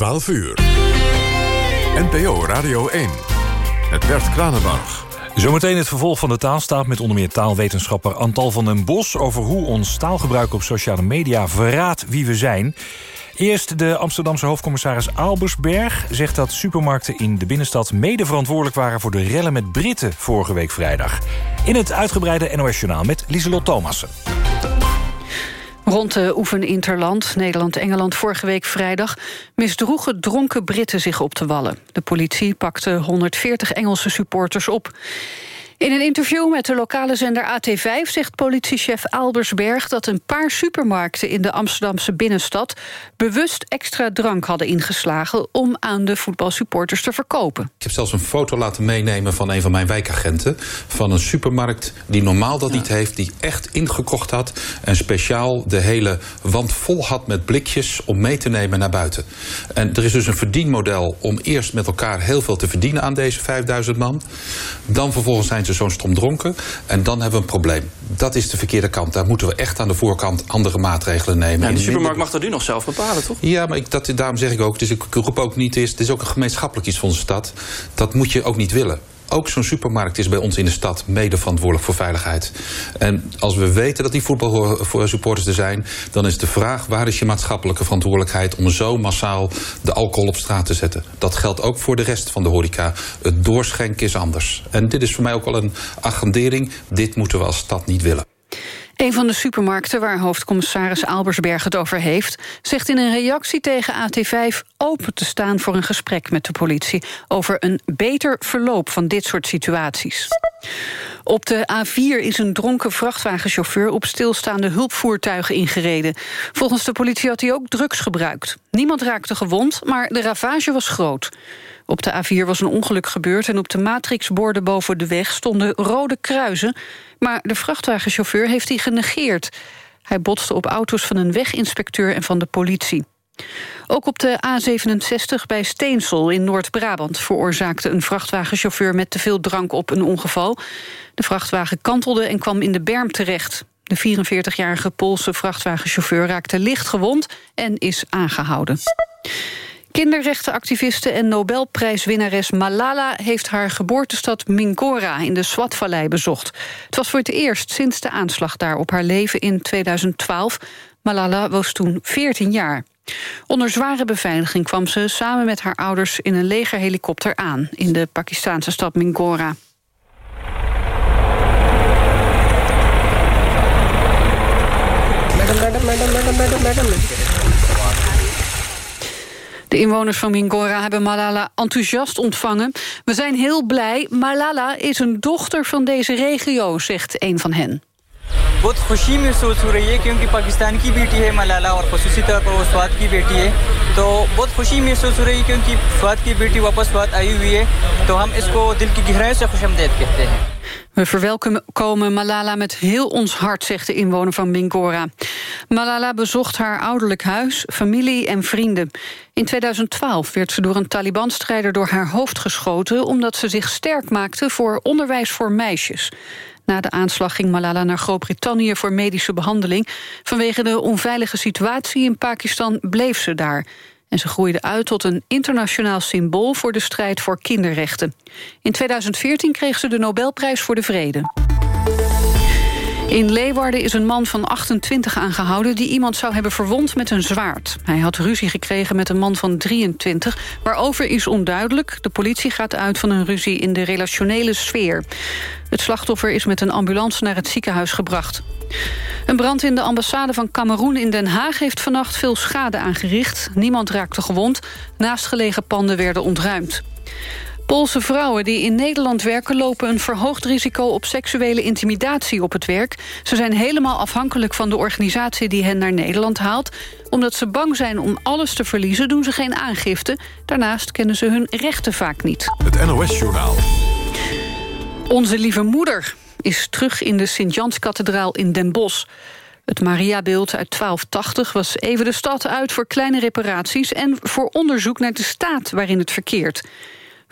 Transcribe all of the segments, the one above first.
12 uur. NPO Radio 1. Het Bert Kranenbach. Zometeen het vervolg van de taalstaat met onder meer taalwetenschapper Antal van den Bos... over hoe ons taalgebruik op sociale media verraadt wie we zijn. Eerst de Amsterdamse hoofdcommissaris Albersberg zegt dat supermarkten in de binnenstad mede verantwoordelijk waren voor de rellen met Britten vorige week vrijdag. In het uitgebreide NOS-journaal met Lieselot Thomassen. Rond de oefeninterland Nederland-Engeland vorige week vrijdag... misdroegen dronken Britten zich op de wallen. De politie pakte 140 Engelse supporters op. In een interview met de lokale zender AT5 zegt politiechef Albersberg dat een paar supermarkten in de Amsterdamse binnenstad bewust extra drank hadden ingeslagen om aan de voetbalsupporters te verkopen. Ik heb zelfs een foto laten meenemen van een van mijn wijkagenten van een supermarkt die normaal dat niet heeft, die echt ingekocht had en speciaal de hele wand vol had met blikjes om mee te nemen naar buiten. En er is dus een verdienmodel om eerst met elkaar heel veel te verdienen aan deze 5000 man. Dan vervolgens zijn ze zo'n stom dronken. En dan hebben we een probleem. Dat is de verkeerde kant. Daar moeten we echt aan de voorkant andere maatregelen nemen. Ja, de supermarkt mag dat nu nog zelf bepalen, toch? Ja, maar ik, dat, daarom zeg ik ook. Dus ik roep ook niet, het is ook een gemeenschappelijk iets van onze stad. Dat moet je ook niet willen ook zo'n supermarkt is bij ons in de stad mede verantwoordelijk voor veiligheid. En als we weten dat die voetbalsupporters er zijn, dan is de vraag: waar is je maatschappelijke verantwoordelijkheid om zo massaal de alcohol op straat te zetten? Dat geldt ook voor de rest van de horeca. Het doorschenken is anders. En dit is voor mij ook wel een agendering. Dit moeten we als stad niet willen. Een van de supermarkten waar hoofdcommissaris Albersberg het over heeft... zegt in een reactie tegen AT5 open te staan voor een gesprek met de politie... over een beter verloop van dit soort situaties. Op de A4 is een dronken vrachtwagenchauffeur... op stilstaande hulpvoertuigen ingereden. Volgens de politie had hij ook drugs gebruikt. Niemand raakte gewond, maar de ravage was groot. Op de A4 was een ongeluk gebeurd en op de matrixborden boven de weg stonden rode kruisen. Maar de vrachtwagenchauffeur heeft die genegeerd. Hij botste op auto's van een weginspecteur en van de politie. Ook op de A67 bij Steensel in Noord-Brabant... veroorzaakte een vrachtwagenchauffeur met te veel drank op een ongeval. De vrachtwagen kantelde en kwam in de berm terecht. De 44-jarige Poolse vrachtwagenchauffeur raakte licht gewond en is aangehouden. Kinderrechtenactiviste en Nobelprijswinnares Malala... heeft haar geboortestad Mingora in de Swatvallei bezocht. Het was voor het eerst sinds de aanslag daar op haar leven in 2012. Malala was toen 14 jaar. Onder zware beveiliging kwam ze samen met haar ouders... in een legerhelikopter aan in de Pakistanse stad Mingora. Madam, madam, madam, madam, madam, madam. De inwoners van Mingora hebben Malala enthousiast ontvangen. We zijn heel blij. Malala is een dochter van deze regio, zegt een van hen. बहुत खुशी महसूस हो रही है क्योंकि पाकिस्तान की बेटी है मलाला और खसूसी तौर पर वो स्वाद की बेटी है तो बहुत खुशी महसूस हो रही है क्योंकि स्वाद की बेटी वापस स्वाद आई हुई है तो हम इसको दिल की गहराई से खुशमदेद कहते हैं we verwelkomen Malala met heel ons hart, zegt de inwoner van Mingora. Malala bezocht haar ouderlijk huis, familie en vrienden. In 2012 werd ze door een Taliban-strijder door haar hoofd geschoten... omdat ze zich sterk maakte voor onderwijs voor meisjes. Na de aanslag ging Malala naar Groot-Brittannië voor medische behandeling. Vanwege de onveilige situatie in Pakistan bleef ze daar. En ze groeide uit tot een internationaal symbool voor de strijd voor kinderrechten. In 2014 kreeg ze de Nobelprijs voor de Vrede. In Leeuwarden is een man van 28 aangehouden... die iemand zou hebben verwond met een zwaard. Hij had ruzie gekregen met een man van 23. Waarover is onduidelijk. De politie gaat uit van een ruzie in de relationele sfeer. Het slachtoffer is met een ambulance naar het ziekenhuis gebracht. Een brand in de ambassade van Cameroen in Den Haag... heeft vannacht veel schade aangericht. Niemand raakte gewond. Naastgelegen panden werden ontruimd. Poolse vrouwen die in Nederland werken lopen een verhoogd risico op seksuele intimidatie op het werk. Ze zijn helemaal afhankelijk van de organisatie die hen naar Nederland haalt. Omdat ze bang zijn om alles te verliezen doen ze geen aangifte. Daarnaast kennen ze hun rechten vaak niet. Het NOS-journaal. Onze lieve moeder is terug in de Sint-Janskathedraal in Den Bosch. Het Mariabeeld uit 1280 was even de stad uit voor kleine reparaties... en voor onderzoek naar de staat waarin het verkeert.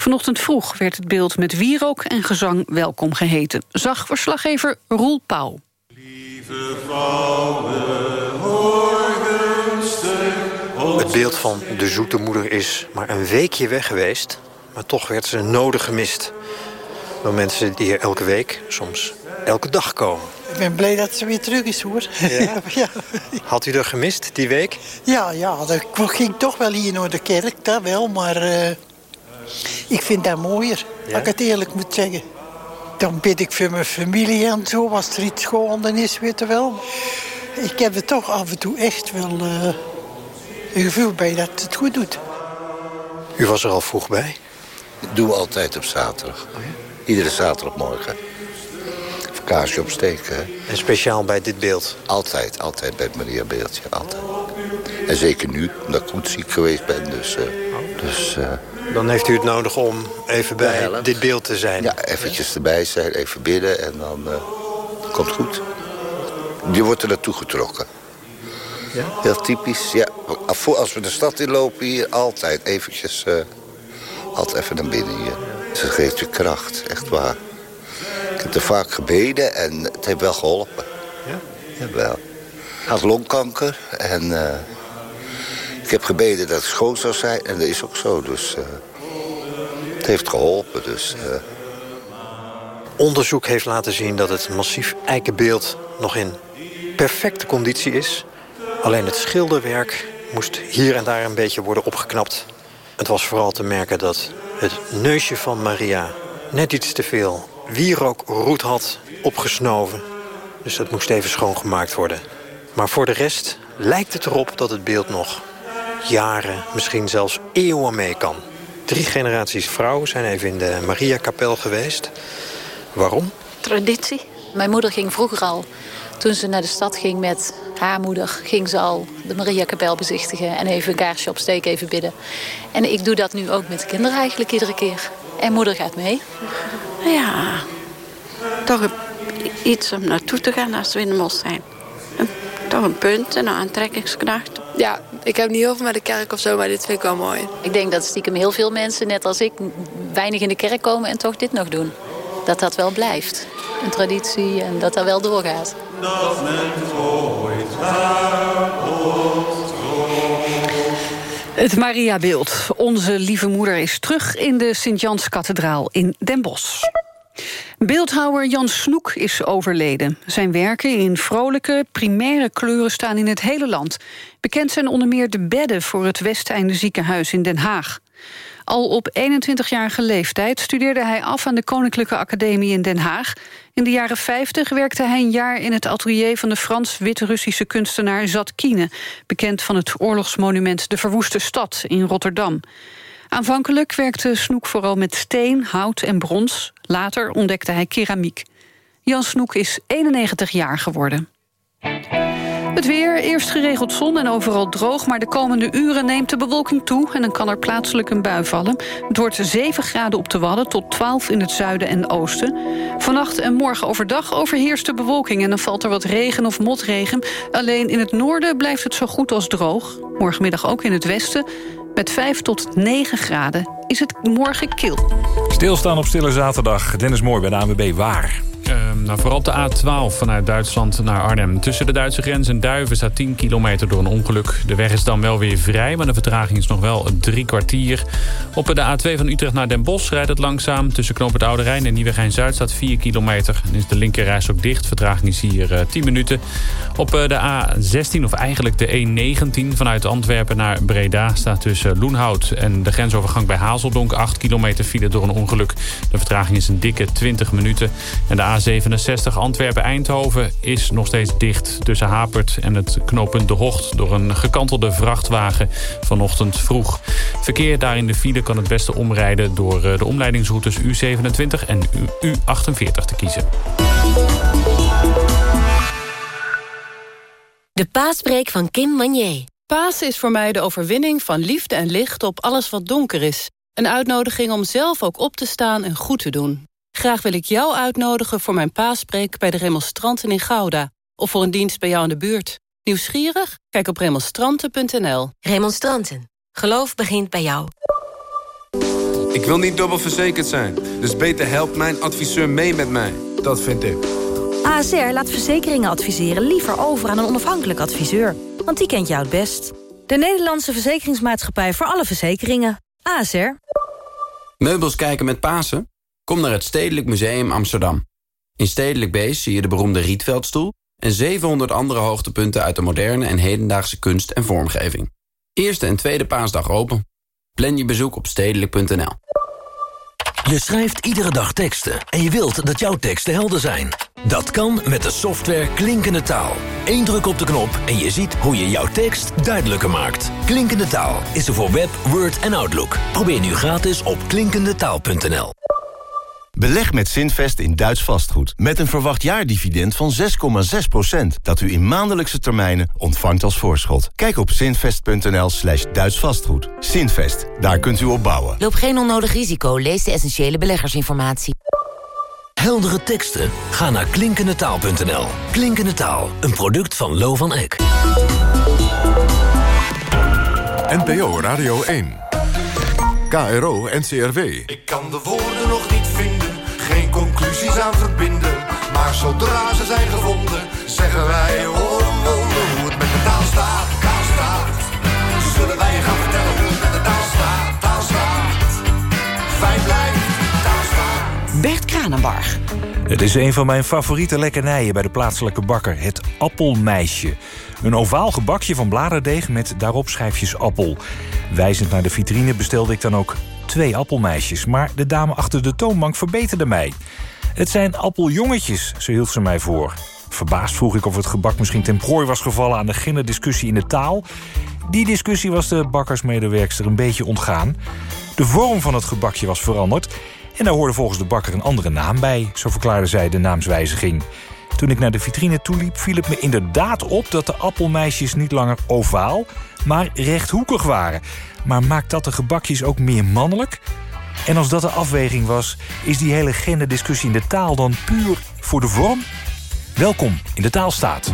Vanochtend vroeg werd het beeld met wierook en gezang welkom geheten. Zag verslaggever Roel Pauw. Lieve vrouwen, hoor Het beeld van de zoete moeder is maar een weekje weg geweest... maar toch werd ze nodig gemist. Door mensen die hier elke week, soms elke dag komen. Ik ben blij dat ze weer terug is, hoor. Ja? ja. Had u er gemist, die week? Ja, ja, ik ging toch wel hier naar de kerk, dat wel. Maar uh, ik vind dat mooier, ja? als ik het eerlijk moet zeggen. Dan bid ik voor mijn familie en zo, als er iets gewonnen is, weet je wel. Ik heb er toch af en toe echt wel uh, een gevoel bij dat het goed doet. U was er al vroeg bij? Dat doen we altijd op zaterdag. Oh ja? Iedere zaterdagmorgen. Of kaarsje opsteken. En speciaal bij dit beeld? Altijd, altijd bij het Maria beeldje, altijd. En zeker nu, omdat ik goed ziek geweest ben. Dus, uh, dus, uh, dan heeft u het nodig om even bij dit beeld te zijn? Ja, eventjes erbij zijn, even bidden en dan uh, komt het goed. Je wordt er naartoe getrokken. Ja? Heel typisch, ja. Als we de stad inlopen hier, altijd eventjes... altijd even naar binnen hier. Ze geeft je kracht, echt waar. Ik heb er vaak gebeden en het heeft wel geholpen. Ja? Ja, wel. Ik had longkanker en uh, ik heb gebeden dat het schoon zou zijn. En dat is ook zo, dus uh, het heeft geholpen. Dus, uh. Onderzoek heeft laten zien dat het massief eikenbeeld nog in perfecte conditie is. Alleen het schilderwerk moest hier en daar een beetje worden opgeknapt. Het was vooral te merken dat het neusje van Maria net iets te veel wierookroet had opgesnoven. Dus dat moest even schoongemaakt worden. Maar voor de rest lijkt het erop dat het beeld nog jaren, misschien zelfs eeuwen mee kan. Drie generaties vrouwen zijn even in de Maria-kapel geweest. Waarom? Traditie. Mijn moeder ging vroeger al, toen ze naar de stad ging met haar moeder... ging ze al de Maria-kapel bezichtigen en even een kaarsje opsteken, even bidden. En ik doe dat nu ook met de kinderen eigenlijk iedere keer. En moeder gaat mee. Ja, toch iets om naartoe te gaan als we in de mos zijn. toch een punt, een aantrekkingskracht. Ja, ik heb niet heel veel met de kerk of zo, maar dit vind ik wel mooi. Ik denk dat stiekem heel veel mensen, net als ik, weinig in de kerk komen en toch dit nog doen. Dat dat wel blijft. Een traditie en dat dat wel doorgaat. Het Mariabeeld, onze lieve moeder, is terug in de Sint-Janskathedraal in Den Bosch. Beeldhouwer Jan Snoek is overleden. Zijn werken in vrolijke, primaire kleuren staan in het hele land. Bekend zijn onder meer de bedden voor het Westeinde ziekenhuis in Den Haag. Al op 21-jarige leeftijd studeerde hij af aan de Koninklijke Academie in Den Haag. In de jaren 50 werkte hij een jaar in het atelier van de Frans-Wit-Russische kunstenaar Zatkine, bekend van het oorlogsmonument De Verwoeste Stad in Rotterdam. Aanvankelijk werkte Snoek vooral met steen, hout en brons. Later ontdekte hij keramiek. Jan Snoek is 91 jaar geworden. Het weer, eerst geregeld zon en overal droog... maar de komende uren neemt de bewolking toe... en dan kan er plaatselijk een bui vallen. Het wordt 7 graden op de Wadden tot 12 in het zuiden en oosten. Vannacht en morgen overdag overheerst de bewolking... en dan valt er wat regen of motregen. Alleen in het noorden blijft het zo goed als droog. Morgenmiddag ook in het westen. Met 5 tot 9 graden is het morgen kil. Stilstaan op Stille Zaterdag. Dennis Mooi bij de ANWB Waar. Uh, nou, vooral op de A12 vanuit Duitsland naar Arnhem. Tussen de Duitse grens en Duiven staat 10 kilometer door een ongeluk. De weg is dan wel weer vrij, maar de vertraging is nog wel drie kwartier. Op de A2 van Utrecht naar Den Bosch rijdt het langzaam. Tussen Knoop het Oude Rijn en Nieuwegein-Zuid staat 4 kilometer. En is de linkerreis ook dicht. Vertraging is hier uh, 10 minuten. Op uh, de A16, of eigenlijk de E19 vanuit Antwerpen naar Breda... staat tussen Loenhout en de grensovergang bij Hazeldonk... 8 kilometer file door een ongeluk. De vertraging is een dikke 20 minuten. En de A67 Antwerpen-Eindhoven is nog steeds dicht tussen Hapert en het knooppunt De Hocht... door een gekantelde vrachtwagen vanochtend vroeg. Verkeer daar in de file kan het beste omrijden door de omleidingsroutes U27 en U48 te kiezen. De paasbreek van Kim Manier. Paas is voor mij de overwinning van liefde en licht op alles wat donker is. Een uitnodiging om zelf ook op te staan en goed te doen. Graag wil ik jou uitnodigen voor mijn paaspreek bij de remonstranten in Gouda. Of voor een dienst bij jou in de buurt. Nieuwsgierig? Kijk op remonstranten.nl. Remonstranten. Geloof begint bij jou. Ik wil niet dubbel verzekerd zijn. Dus beter helpt mijn adviseur mee met mij. Dat vind ik. ASR laat verzekeringen adviseren liever over aan een onafhankelijk adviseur. Want die kent jou het best. De Nederlandse Verzekeringsmaatschappij voor alle verzekeringen. ASR. Meubels kijken met Pasen? Kom naar het Stedelijk Museum Amsterdam. In Stedelijk Beest zie je de beroemde Rietveldstoel... en 700 andere hoogtepunten uit de moderne en hedendaagse kunst en vormgeving. Eerste en tweede paasdag open. Plan je bezoek op stedelijk.nl. Je schrijft iedere dag teksten en je wilt dat jouw teksten helder zijn. Dat kan met de software Klinkende Taal. Eén druk op de knop en je ziet hoe je jouw tekst duidelijker maakt. Klinkende Taal is er voor Web, Word en Outlook. Probeer nu gratis op klinkendetaal.nl. Beleg met Zinvest in Duits vastgoed. Met een verwacht jaardividend van 6,6%. Dat u in maandelijkse termijnen ontvangt als voorschot. Kijk op zinvest.nl slash Duits vastgoed. Zinvest, daar kunt u op bouwen. Loop geen onnodig risico. Lees de essentiële beleggersinformatie. Heldere teksten? Ga naar klinkendetaal.nl. Klinkende Taal, een product van Lo van Eck. NPO Radio 1. KRO NCRW. Ik kan de woorden nog niet conclusies aan verbinden. Maar zodra ze zijn gevonden, zeggen wij oh wonder hoe het met de taal staat. Het is een van mijn favoriete lekkernijen bij de plaatselijke bakker. Het appelmeisje. Een ovaal gebakje van bladerdeeg met daarop schijfjes appel. Wijzend naar de vitrine bestelde ik dan ook twee appelmeisjes. Maar de dame achter de toonbank verbeterde mij. Het zijn appeljongetjes, zo hield ze mij voor. Verbaasd vroeg ik of het gebak misschien ten prooi was gevallen... aan de genderdiscussie in de taal. Die discussie was de bakkersmedewerkster een beetje ontgaan. De vorm van het gebakje was veranderd... en daar hoorde volgens de bakker een andere naam bij... zo verklaarde zij de naamswijziging. Toen ik naar de vitrine toeliep, viel het me inderdaad op... dat de appelmeisjes niet langer ovaal, maar rechthoekig waren. Maar maakt dat de gebakjes ook meer mannelijk? En als dat de afweging was, is die hele genderdiscussie in de taal dan puur voor de vorm? Welkom in de taalstaat.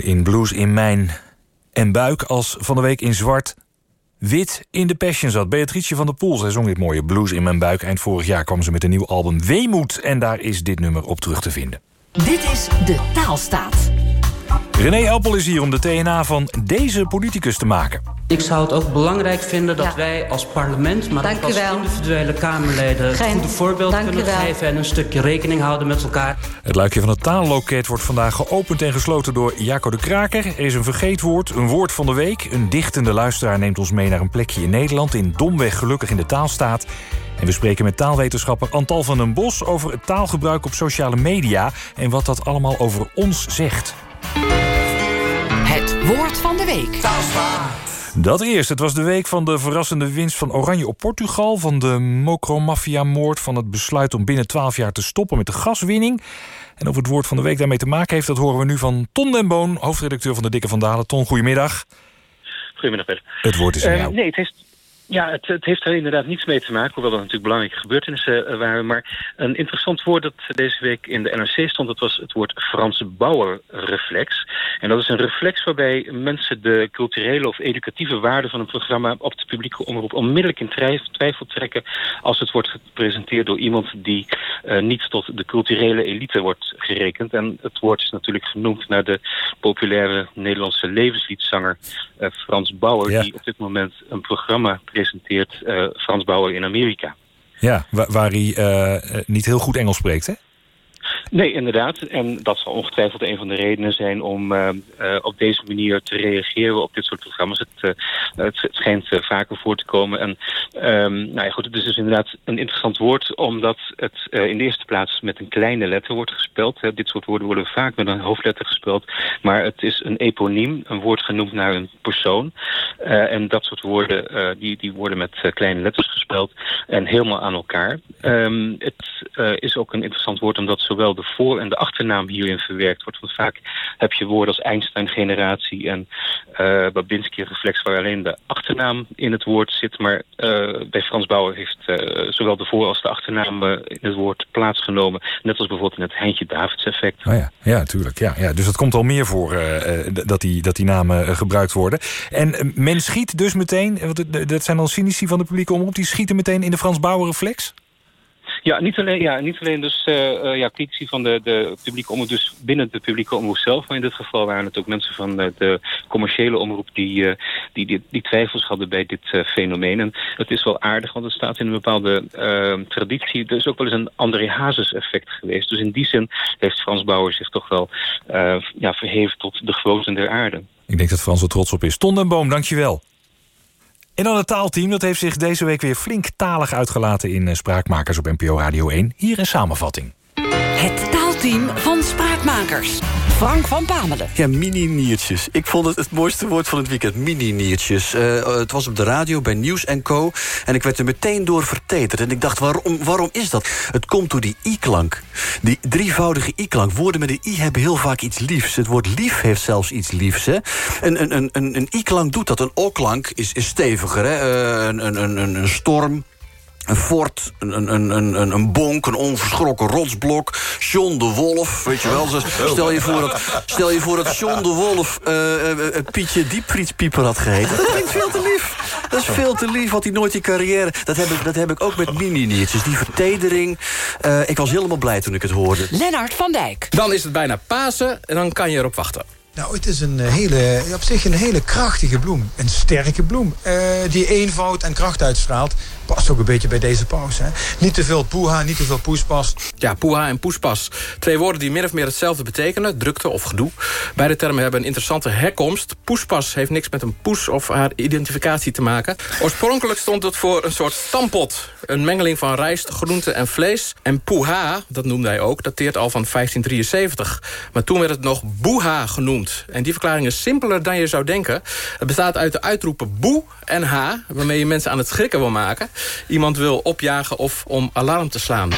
In blues in mijn en buik als van de week in zwart wit in de passion zat. Beatrice van der Poel, zij zong dit mooie blues in mijn buik. Eind vorig jaar kwam ze met een nieuw album Weemoed. En daar is dit nummer op terug te vinden. Dit is De Taalstaat. René Appel is hier om de TNA van deze politicus te maken. Ik zou het ook belangrijk vinden dat wij als parlement... maar Dank ook als individuele Kamerleden... het Geen- goede voorbeeld Dank kunnen geven... en een stukje rekening houden met elkaar. Het luikje van het taalloket wordt vandaag geopend en gesloten door Jaco de Kraker. Er is een vergeetwoord, een woord van de week. Een dichtende luisteraar neemt ons mee naar een plekje in Nederland... in domweg gelukkig in de taalstaat. En we spreken met taalwetenschapper Antal van den Bos... over het taalgebruik op sociale media... en wat dat allemaal over ons zegt. Het woord van de week. Dat eerst. Het was de week van de verrassende winst van Oranje op Portugal... van de Mokromafia-moord, van het besluit om binnen 12 jaar te stoppen met de gaswinning. En of het woord van de week daarmee te maken heeft... dat horen we nu van Ton den Boon, hoofdredacteur van de Dikke Vandalen. Ton, goedemiddag. Goedemiddag, Peter. Het woord is aan Eh, jou. nee, het heeft, ja, het, het heeft er inderdaad niets mee te maken, hoewel dat natuurlijk belangrijke gebeurtenissen eh, waren. Maar een interessant woord dat deze week in de NRC stond, dat was het woord Franse Bauer-reflex. En dat is een reflex waarbij mensen de culturele of educatieve waarde van een programma op de publieke omroep onmiddellijk in twijf- twijfel trekken als het wordt gepresenteerd door iemand die eh, niet tot de culturele elite wordt gerekend. En het woord is natuurlijk genoemd naar de populaire Nederlandse levensliedzanger eh, Frans Bauer, Ja. die op dit moment een programma presenteert, eh, Frans Bauer in Amerika. Ja, wa- waar hij eh, niet heel goed Engels spreekt, hè? Nee, inderdaad. En dat zal ongetwijfeld een van de redenen zijn om eh, eh, op deze manier te reageren op dit soort programma's. Het, eh, het, schijnt vaker voor te komen. En ehm, nou ja, goed, het is dus inderdaad een interessant woord, omdat het in de eerste plaats met een kleine letter wordt gespeld. Dit soort woorden worden vaak met een hoofdletter gespeld. Maar het is een eponiem, een woord genoemd naar een persoon. En dat soort woorden, die, die worden met kleine letters gespeld en helemaal aan elkaar. Ehm, het is ook een interessant woord omdat zowel de voor- en de achternaam hierin verwerkt wordt. Want vaak heb je woorden als Einstein-generatie en eh Babinski-reflex... waar alleen de achternaam in het woord zit. Maar eh, bij Frans Bauer heeft eh, zowel de voor- als de achternaam in het woord plaatsgenomen. Net als bijvoorbeeld in het Heintje Davids-effect. Oh ja, ja, tuurlijk. Ja, ja. Dus het komt al meer voor dat, die, dat die namen gebruikt worden. En men schiet dus meteen, want dat zijn dan cynici van de publieke omroep... die schieten meteen in de Frans Bauer reflex? Ja, niet alleen, ja, niet alleen dus eh, ja, critici van de, de publieke omroep, dus binnen de publieke omroep zelf. Maar in dit geval waren het ook mensen van eh, de commerciële omroep die, eh, die, die, die twijfels hadden bij dit fenomeen. En het is wel aardig, want het staat in een bepaalde traditie. Er is ook wel eens een André Hazes effect geweest. Dus in die zin heeft Frans Bauer zich toch wel ja, verheven tot de grootste der aarde. Ik denk dat Frans er trots op is. Ton Boom, dankjewel. En dan het taalteam, dat heeft zich deze week weer flink talig uitgelaten... in eh, Spraakmakers op NPO Radio 1. Hier een samenvatting. Het taalteam van Spraakmakers. Frank van Pamelen. Ja, mini-niertjes. Ik vond het het mooiste woord van het weekend, mini-niertjes. Eh, het was op de radio bij Nieuws Co. En ik werd er meteen door verteterd. En ik dacht, waarom, waarom is dat? Het komt door die i-klank. Die drievoudige i-klank. Woorden met een i hebben heel vaak iets liefs. Het woord lief heeft zelfs iets liefs. Hè? Een, een, een, een, i-klank doet dat. Een o-klank is, is steviger. Hè? Eh, een, een, een, een storm, een fort, een, een, een, een, een bonk, een onverschrokken rotsblok. John de Wolf, weet je wel. Zo- Stel je voor dat, stel je voor dat John de Wolf eh, eh, eh, Pietje Diepvriespieper had geheten. Dat klinkt veel te lief. Dat is veel te lief, had hij nooit die carrière. Dat heb ik, dat heb ik ook met mini-niertjes. Die vertedering. Eh, ik was helemaal blij toen ik het hoorde. Lennart van Dijk. Dan is het bijna Pasen en dan kan je erop wachten. Nou, het is een hele, op zich een hele krachtige bloem. Een sterke bloem. eh, die eenvoud en kracht uitstraalt. Past ook een beetje bij deze pauze. Hè? Niet te veel poeha, niet te veel poespas. Ja, poeha en poespas. Twee woorden die min of meer hetzelfde betekenen. Drukte of gedoe. Beide termen hebben een interessante herkomst. Poespas heeft niks met een poes of haar identificatie te maken. Oorspronkelijk stond het voor een soort stampot. Een mengeling van rijst, groente en vlees. En poeha, dat noemde hij ook, dateert al van 1573. Maar toen werd het nog boeha genoemd. En die verklaring is simpeler dan je zou denken. Het bestaat uit de uitroepen boe en ha... waarmee je mensen aan het schrikken wil maken. Iemand wil opjagen of om alarm te slaan.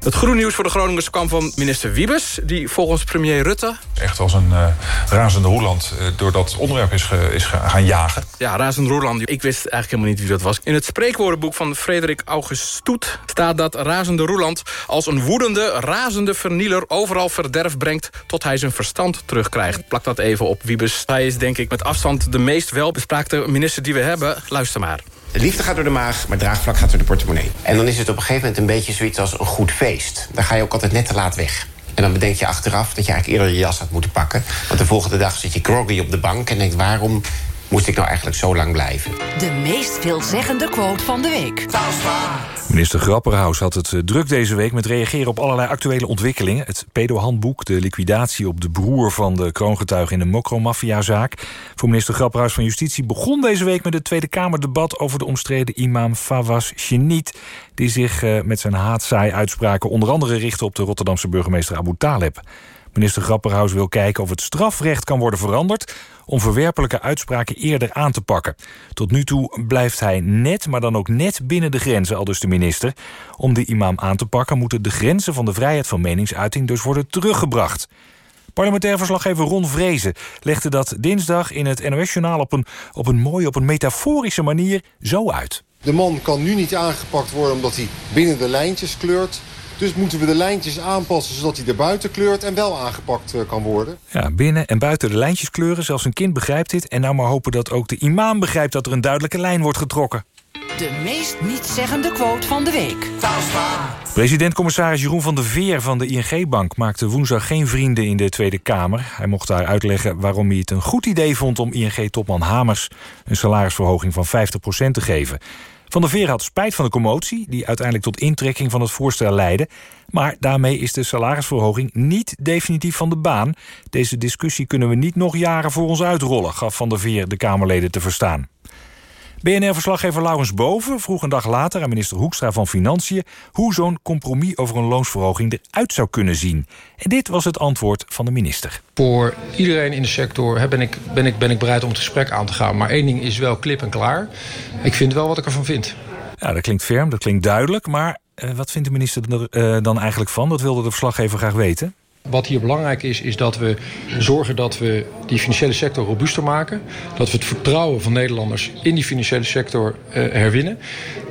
Het goede nieuws voor de Groningers kwam van minister Wiebes... die volgens premier Rutte... Echt als een uh, razende roeland uh, door dat onderwerp is, ge, is gaan jagen. Ja, razend roeland. Ik wist eigenlijk helemaal niet wie dat was. In het spreekwoordenboek van Frederik August Stoet... staat dat razende roeland als een woedende, razende vernieler... overal verderf brengt tot hij zijn verstand terugkrijgt. Plak dat even op Wiebes. Hij is denk ik met afstand de meest welbespraakte minister die we hebben. Luister maar. Liefde gaat door de maag, maar draagvlak gaat door de portemonnee. En dan is het op een gegeven moment een beetje zoiets als een goed feest. Dan ga je ook altijd net te laat weg. En dan bedenk je achteraf dat je eigenlijk eerder je jas had moeten pakken. Want de volgende dag zit je groggy op de bank en denkt... waarom moest ik nou eigenlijk zo lang blijven? De meest veelzeggende quote van de week. Minister Grapperhaus had het eh, druk deze week met reageren op allerlei actuele ontwikkelingen. Het pedohandboek, de liquidatie op de broer van de kroongetuige in de Mokro-maffiazaak. Voor minister Grapperhaus van Justitie begon deze week met het Tweede Kamerdebat over de omstreden imam Fawaz Cheniet. Die zich eh, met zijn haatzaai uitspraken onder andere richtte op de Rotterdamse burgemeester Abu Taleb. Minister Grapperhaus wil kijken of het strafrecht kan worden veranderd om verwerpelijke uitspraken eerder aan te pakken. Tot nu toe blijft hij net, maar dan ook net binnen de grenzen, al dus de minister. Om de imam aan te pakken moeten de grenzen van de vrijheid van meningsuiting dus worden teruggebracht. Parlementair verslaggever Ron Vrezen legde dat dinsdag in het NOS-journaal op een, op een mooie, op een metaforische manier zo uit. De man kan nu niet aangepakt worden omdat hij binnen de lijntjes kleurt. Dus moeten we de lijntjes aanpassen zodat hij er buiten kleurt en wel aangepakt uh, kan worden. Ja, binnen en buiten de lijntjes kleuren. Zelfs een kind begrijpt dit. En nou maar hopen dat ook de imam begrijpt dat er een duidelijke lijn wordt getrokken. De meest nietszeggende quote van de week. President-commissaris Jeroen van der Veer van de ING-bank... maakte woensdag geen vrienden in de Tweede Kamer. Hij mocht daar uitleggen waarom hij het een goed idee vond... om ING-topman Hamers een salarisverhoging van 50% te geven. Van der Veer had spijt van de commotie... die uiteindelijk tot intrekking van het voorstel leidde. Maar daarmee is de salarisverhoging niet definitief van de baan. Deze discussie kunnen we niet nog jaren voor ons uitrollen... gaf Van der Veer de Kamerleden te verstaan. BNR-verslaggever Laurens Boven vroeg een dag later aan minister Hoekstra van Financiën... hoe zo'n compromis over een loonsverhoging eruit zou kunnen zien. En dit was het antwoord van de minister. Voor iedereen in de sector ben ik, ben, ik, ben ik bereid om het gesprek aan te gaan. Maar één ding is wel klip en klaar. Ik vind wel wat ik ervan vind. Ja, dat klinkt ferm, dat klinkt duidelijk. Maar uh, wat vindt de minister er uh, dan eigenlijk van? Dat wilde de verslaggever graag weten. Wat hier belangrijk is, is dat we zorgen dat we die financiële sector robuuster maken. Dat we het vertrouwen van Nederlanders in die financiële sector uh, herwinnen.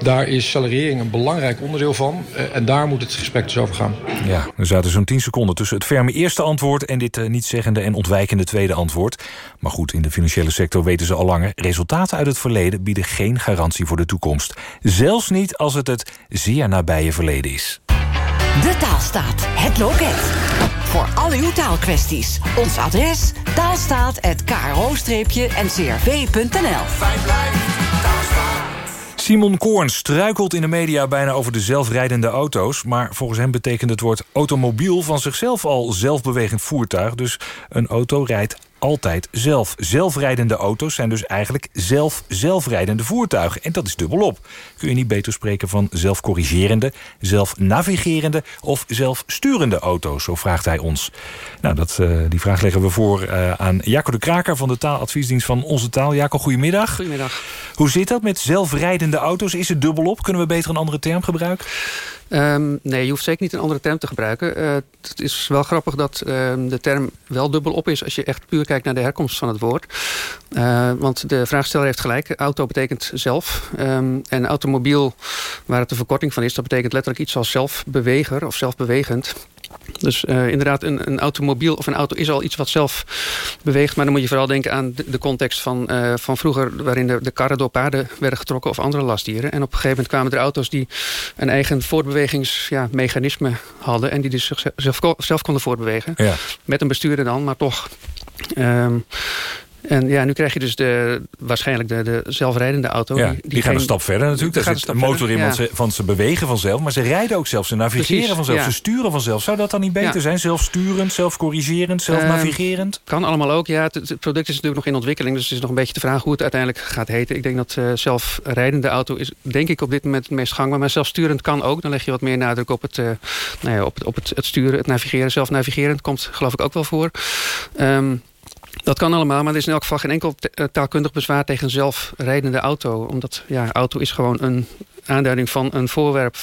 Daar is salariering een belangrijk onderdeel van. Uh, en daar moet het gesprek dus over gaan. Ja, er zaten zo'n 10 seconden tussen het ferme eerste antwoord... en dit uh, nietzeggende en ontwijkende tweede antwoord. Maar goed, in de financiële sector weten ze al langer... resultaten uit het verleden bieden geen garantie voor de toekomst. Zelfs niet als het het zeer nabije verleden is. De Taalstaat, het loket. Voor al uw taalkwesties. Ons adres taalstaat.kro-ncrv.nl Simon Koorn struikelt in de media bijna over de zelfrijdende auto's... maar volgens hem betekent het woord automobiel van zichzelf al zelfbewegend voertuig... dus een auto rijdt altijd zelf. Zelfrijdende auto's zijn dus eigenlijk zelf-zelfrijdende voertuigen. En dat is dubbelop. Kun je niet beter spreken van zelfcorrigerende, zelfnavigerende of zelfsturende auto's? Zo vraagt hij ons. Nou, dat, uh, die vraag leggen we voor uh, aan Jaco de Kraker van de taaladviesdienst van Onze Taal. Jaco, goedemiddag. Goedemiddag. Hoe zit dat met zelfrijdende auto's? Is het dubbelop? Kunnen we beter een andere term gebruiken? Um, nee, je hoeft zeker niet een andere term te gebruiken. Uh, het is wel grappig dat uh, de term wel dubbel op is... als je echt puur kijkt naar de herkomst van het woord. Uh, want de vraagsteller heeft gelijk. Auto betekent zelf. Um, en automobiel, waar het de verkorting van is... dat betekent letterlijk iets als zelfbeweger of zelfbewegend. Dus uh, inderdaad, een, een, automobiel of een auto is al iets wat zelf beweegt. Maar dan moet je vooral denken aan de, de context van, uh, van vroeger... waarin de, de karren door paarden werden getrokken of andere lastdieren. En op een gegeven moment kwamen er auto's die een eigen voortbewegingsmechanisme ja, hadden... en die dus zichzelf zelf konden voortbewegen. Ja. Met een bestuurder dan, maar toch... Um, en ja, nu krijg je dus de, waarschijnlijk de, de zelfrijdende auto. Ja, die, die, die gaan een stap verder natuurlijk. Daar zit een motor in, ja. want, ze, want ze bewegen vanzelf. Maar ze rijden ook zelf. Ze navigeren Precies, vanzelf. Ja. Ze sturen vanzelf. Zou dat dan niet beter zijn? Zelfsturend, zelfcorrigerend, zelfnavigerend? Uh, kan allemaal ook, ja. Het, het, product is natuurlijk nog in ontwikkeling. Dus het is nog een beetje de vraag hoe het uiteindelijk gaat heten. Ik denk dat uh, zelfrijdende auto is denk ik op dit moment het meest gangbaar. Maar zelfsturend kan ook. Dan leg je wat meer nadruk op het, uh, nou ja, op het, op het, het sturen, het navigeren. Zelfnavigerend komt geloof ik ook wel voor. Um, dat kan allemaal, maar er is in elk geval geen enkel taalkundig bezwaar tegen een zelfrijdende auto. Omdat ja, auto is gewoon een aanduiding van een voorwerp.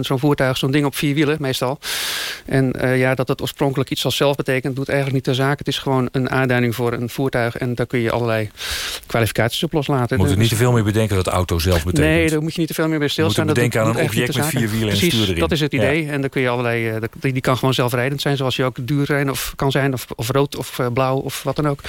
Zo'n voertuig, zo'n ding op vier wielen meestal. En eh, ja, dat het oorspronkelijk iets als zelf betekent... doet eigenlijk niet ter zake. Het is gewoon een aanduiding voor een voertuig. En daar kun je allerlei kwalificaties op loslaten. Moet er Dus- niet te veel meer bedenken dat auto zelf betekent. Nee, daar moet je niet te veel meer bij stilstaan. Moet je doet- aan een object met vier wielen en Precies, stuur erin. dat is het idee. Ja. En dan kun je allerlei, eh, die kan gewoon zelfrijdend zijn... zoals je ook duur zijn of kan zijn, of, of rood of eh, blauw of wat dan ook.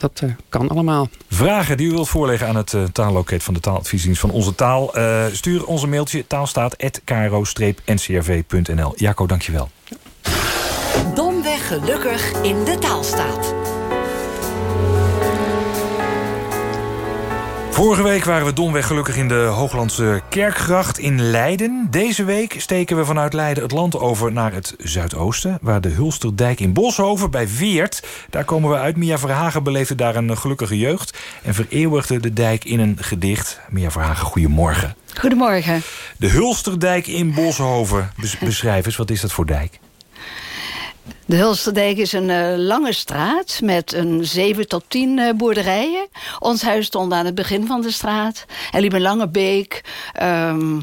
Dat eh, kan allemaal. Vragen die u wilt voorleggen aan het eh, taalloket van de taaladviesdienst van Onze Taal. eh, stuur ons een mailtje taalstaat.kro-ncrv.nl. Jaco, dankjewel. Domweg gelukkig in de taalstaat. Vorige week waren we domweg gelukkig in de Hooglandse Kerkgracht in Leiden. Deze week steken we vanuit Leiden het land over naar het zuidoosten... waar de Hulsterdijk in Boshoven bij Weert... daar komen we uit. Mia Verhagen beleefde daar een gelukkige jeugd... en vereeuwigde de dijk in een gedicht. Mia Verhagen, goedemorgen. Goedemorgen. De Hulsterdijk in Boshoven. Bes- beschrijf eens, wat is dat voor dijk? De Hulsterdijk is een eh, lange straat met een 7 tot 10 eh, boerderijen. Ons huis stond aan het begin van de straat. Er liep een lange beek. Ehm,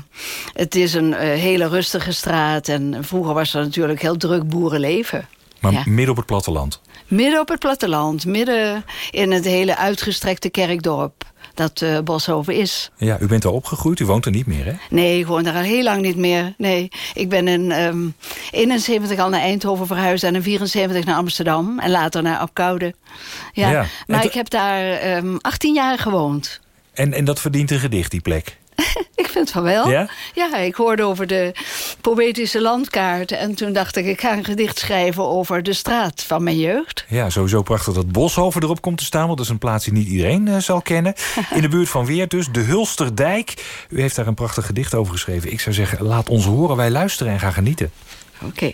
het is een eh, hele rustige straat. En vroeger was er natuurlijk heel druk boerenleven. Maar Ja. midden op het platteland. Midden op het platteland. Midden in het hele uitgestrekte kerkdorp. Dat eh Boshoven is. Ja, u bent daar opgegroeid, u woont er niet meer, hè? Nee, ik woon daar al heel lang niet meer. Nee, ik ben in ehm 71 al naar Eindhoven verhuisd... en in 74 naar Amsterdam en later naar Apkoude. Ja, maar ik heb daar ehm 18 jaar gewoond. En, en dat verdient een gedicht, die plek. Vind van wel. Ja? Ja, ik hoorde over de poëtische landkaart... en toen dacht ik, ik ga een gedicht schrijven over de straat van mijn jeugd. Ja, sowieso prachtig dat Boshoven erop komt te staan... want dat is een plaats die niet iedereen eh, zal kennen. In de buurt van Weert dus, de Hulsterdijk. U heeft daar een prachtig gedicht over geschreven. Ik zou zeggen, laat ons horen, wij luisteren en gaan genieten. Oké.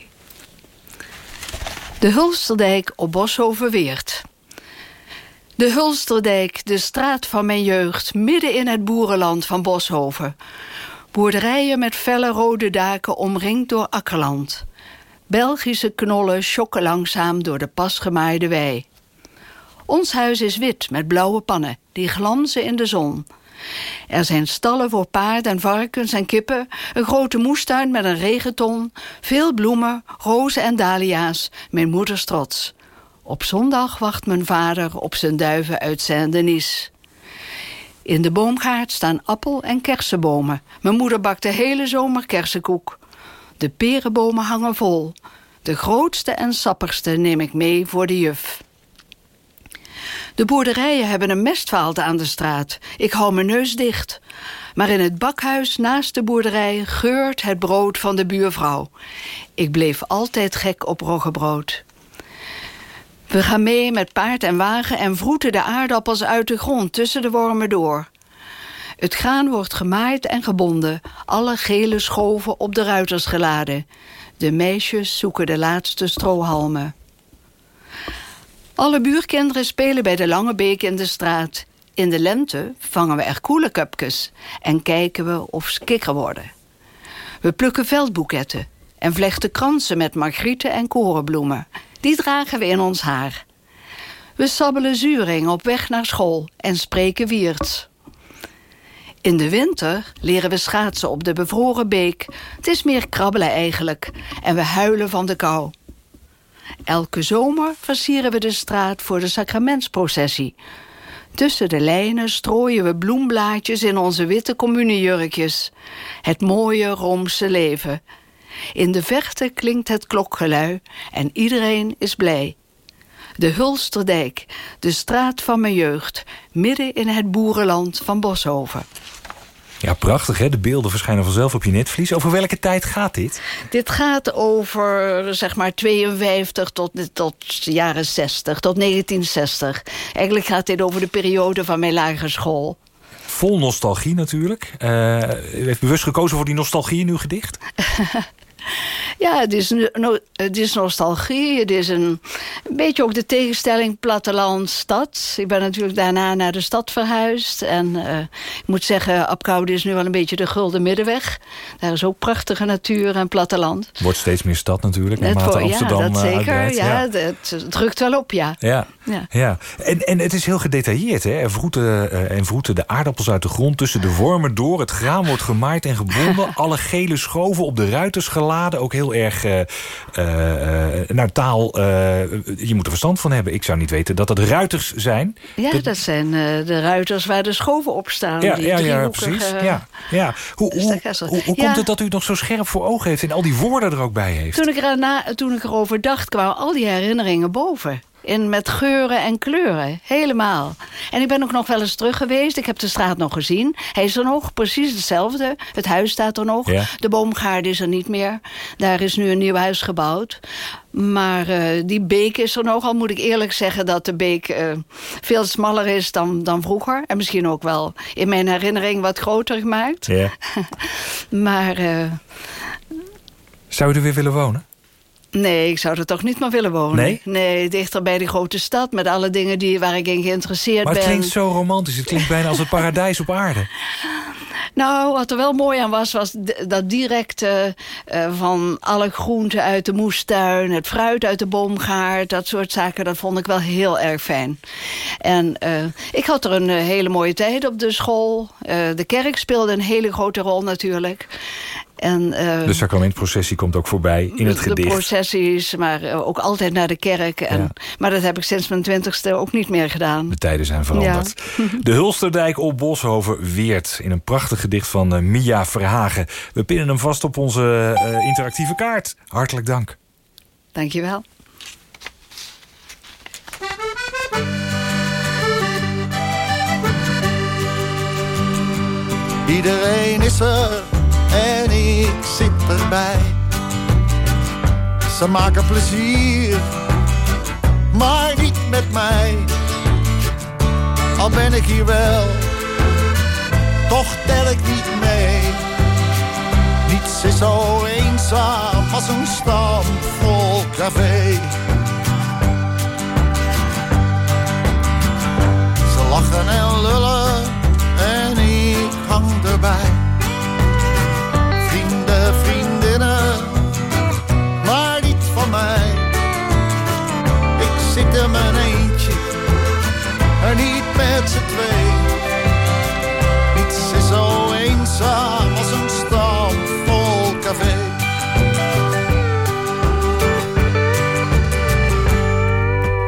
De Hulsterdijk op Boshoven Weert. De Hulsterdijk, de straat van mijn jeugd... midden in het boerenland van Boshoven. Boerderijen met felle rode daken omringd door akkerland. Belgische knollen schokken langzaam door de pas gemaaide wei. Ons huis is wit met blauwe pannen, die glanzen in de zon. Er zijn stallen voor paard en varkens en kippen... een grote moestuin met een regenton... veel bloemen, rozen en dahlia's, mijn moeders trots. Op zondag wacht mijn vader op zijn duiven uit Saint-Denis. In de boomgaard staan appel- en kersenbomen. Mijn moeder bakt de hele zomer kersenkoek. De perenbomen hangen vol. De grootste en sappigste neem ik mee voor de juf. De boerderijen hebben een mestvaalt aan de straat. Ik hou mijn neus dicht. Maar in het bakhuis naast de boerderij geurt het brood van de buurvrouw. Ik bleef altijd gek op roggebrood. We gaan mee met paard en wagen en vroeten de aardappels uit de grond tussen de wormen door. Het graan wordt gemaaid en gebonden, alle gele schoven op de ruiters geladen. De meisjes zoeken de laatste strohalmen. Alle buurkinderen spelen bij de Lange Beek in de straat. In de lente vangen we er koelenkupjes en kijken we of ze kikker worden. We plukken veldboeketten en vlechten kransen met margrieten en korenbloemen. Die dragen we in ons haar. We sabbelen zuring op weg naar school en spreken wierts. In de winter leren we schaatsen op de bevroren beek. Het is meer krabbelen eigenlijk. En we huilen van de kou. Elke zomer versieren we de straat voor de sacramentsprocessie. Tussen de lijnen strooien we bloemblaadjes in onze witte communiejurkjes. Het mooie Roomse leven. In de verte klinkt het klokgelui en iedereen is blij. De Hulsterdijk, de straat van mijn jeugd... midden in het boerenland van Boshoven. Ja, prachtig hè, de beelden verschijnen vanzelf op je netvlies. Over welke tijd gaat dit? Dit gaat over, zeg maar, 52 tot, tot de jaren 60, tot 1960. Eigenlijk gaat dit over de periode van mijn lagere school. Vol nostalgie natuurlijk. Eh, u heeft bewust gekozen voor die nostalgie in uw gedicht? Ja, het is, no- het is nostalgie. Het is een, een beetje ook de tegenstelling platteland-stad. Ik ben natuurlijk daarna naar de stad verhuisd. En eh, ik moet zeggen, Apkoude is nu wel een beetje de gulden middenweg. Daar is ook prachtige natuur en platteland. Wordt steeds meer stad natuurlijk, naarmate Amsterdam ja, dat eh, zeker. uitbreidt. Ja, Het, het drukt wel op, ja. Ja, Ja. ja. En, en het is heel gedetailleerd. Hè? Er vroeten, eh, en vroeten de aardappels uit de grond tussen de wormen door. Het graan wordt gemaaid en gebonden. Alle gele schoven op de ruiters Ook heel erg eh eh, eh, nou, taal. je moet er verstand van hebben. Ik zou niet weten dat het ruiters zijn. Ja, dat, zijn de ruiters waar de schoven op staan. Ja, die ja, ja, precies. Ja, ja. Hoe, hoe, hoe, hoe komt het dat u het nog zo scherp voor ogen heeft... en al die woorden er ook bij heeft? Toen ik, erna, toen ik erover dacht, kwamen al die herinneringen boven. In, met geuren en kleuren, helemaal. En ik ben ook nog wel eens terug geweest. Ik heb de straat nog gezien. Hij is er nog, precies hetzelfde. Het huis staat er nog. Ja. De boomgaard is er niet meer. Daar is nu een nieuw huis gebouwd. Maar eh, die beek is er nog. Al moet ik eerlijk zeggen dat de beek eh, veel smaller is dan, dan vroeger. En misschien ook wel in mijn herinnering wat groter gemaakt. Ja. Maar... eh, Zou u er weer willen wonen? Nee, ik zou er toch niet meer willen wonen. Nee? Nee, dichter bij die grote stad... met alle dingen die, waar ik in geïnteresseerd Maar het ben. klinkt zo romantisch. Het klinkt bijna als het paradijs op aarde. Nou, wat er wel mooi aan was... was dat direct eh, van alle groenten uit de moestuin... het fruit uit de boomgaard, dat soort zaken... dat vond ik wel heel erg fijn. En eh, ik had er een eh, hele mooie tijd op de school. De kerk speelde een hele grote rol natuurlijk. En, eh, De sacramentprocessie komt ook voorbij in het de gedicht. processies, maar eh, ook altijd naar de kerk. En, Maar dat heb ik sinds mijn twintigste ook niet meer gedaan. De tijden zijn veranderd. De Hulsterdijk op Boshoven weert in een prachtig gedicht van eh, Mia Verhagen. We pinnen hem vast op onze eh, interactieve kaart. Hartelijk dank. Dankjewel. Iedereen is er en ik zit erbij. Ze maken plezier, maar niet met mij. Al ben ik hier wel, toch tel ik niet mee. Niets is zo eenzaam als een stampvol café. Ze lachen en lullen en ik hang erbij. Zit in mijn eentje en niet met z'n twee. Niets is zo eenzaam als een stampvol café.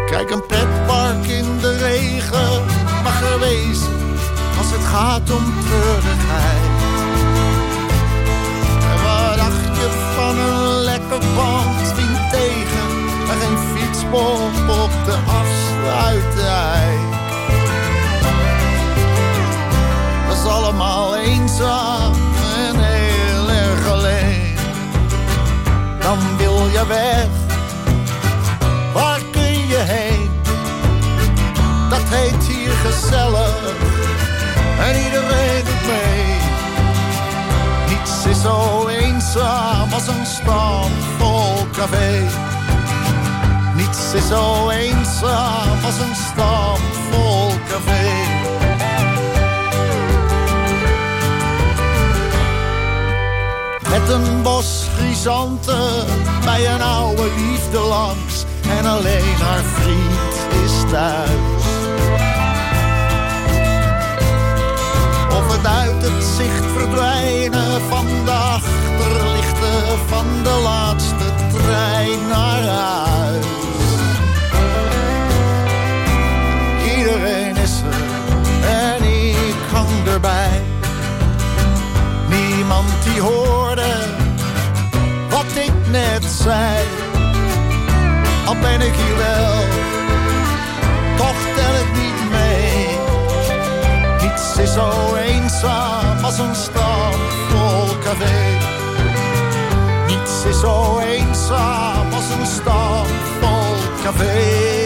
Kijk, een pretpark in de regen mag er wezen als het gaat om treurigheid. Op de afsluitdijk? Is allemaal eenzaam en heel erg alleen. Dan wil je weg, waar kun je heen? Dat heet hier gezellig en iedereen doet mee. Niets is zo eenzaam als een stampvol café. Niets is zo eenzaam als een stampvol café. Met een bos chrysanten bij een oude liefde langs. En alleen haar vriend is thuis. Of het uit het zicht verdwijnen van de achterlichten van de laatste trein naar huis. Niemand die hoorde wat ik net zei. Al ben ik hier wel, toch tel ik niet mee. Niets is zo eenzaam als een stampvol café. Niets is zo eenzaam als een stampvol café.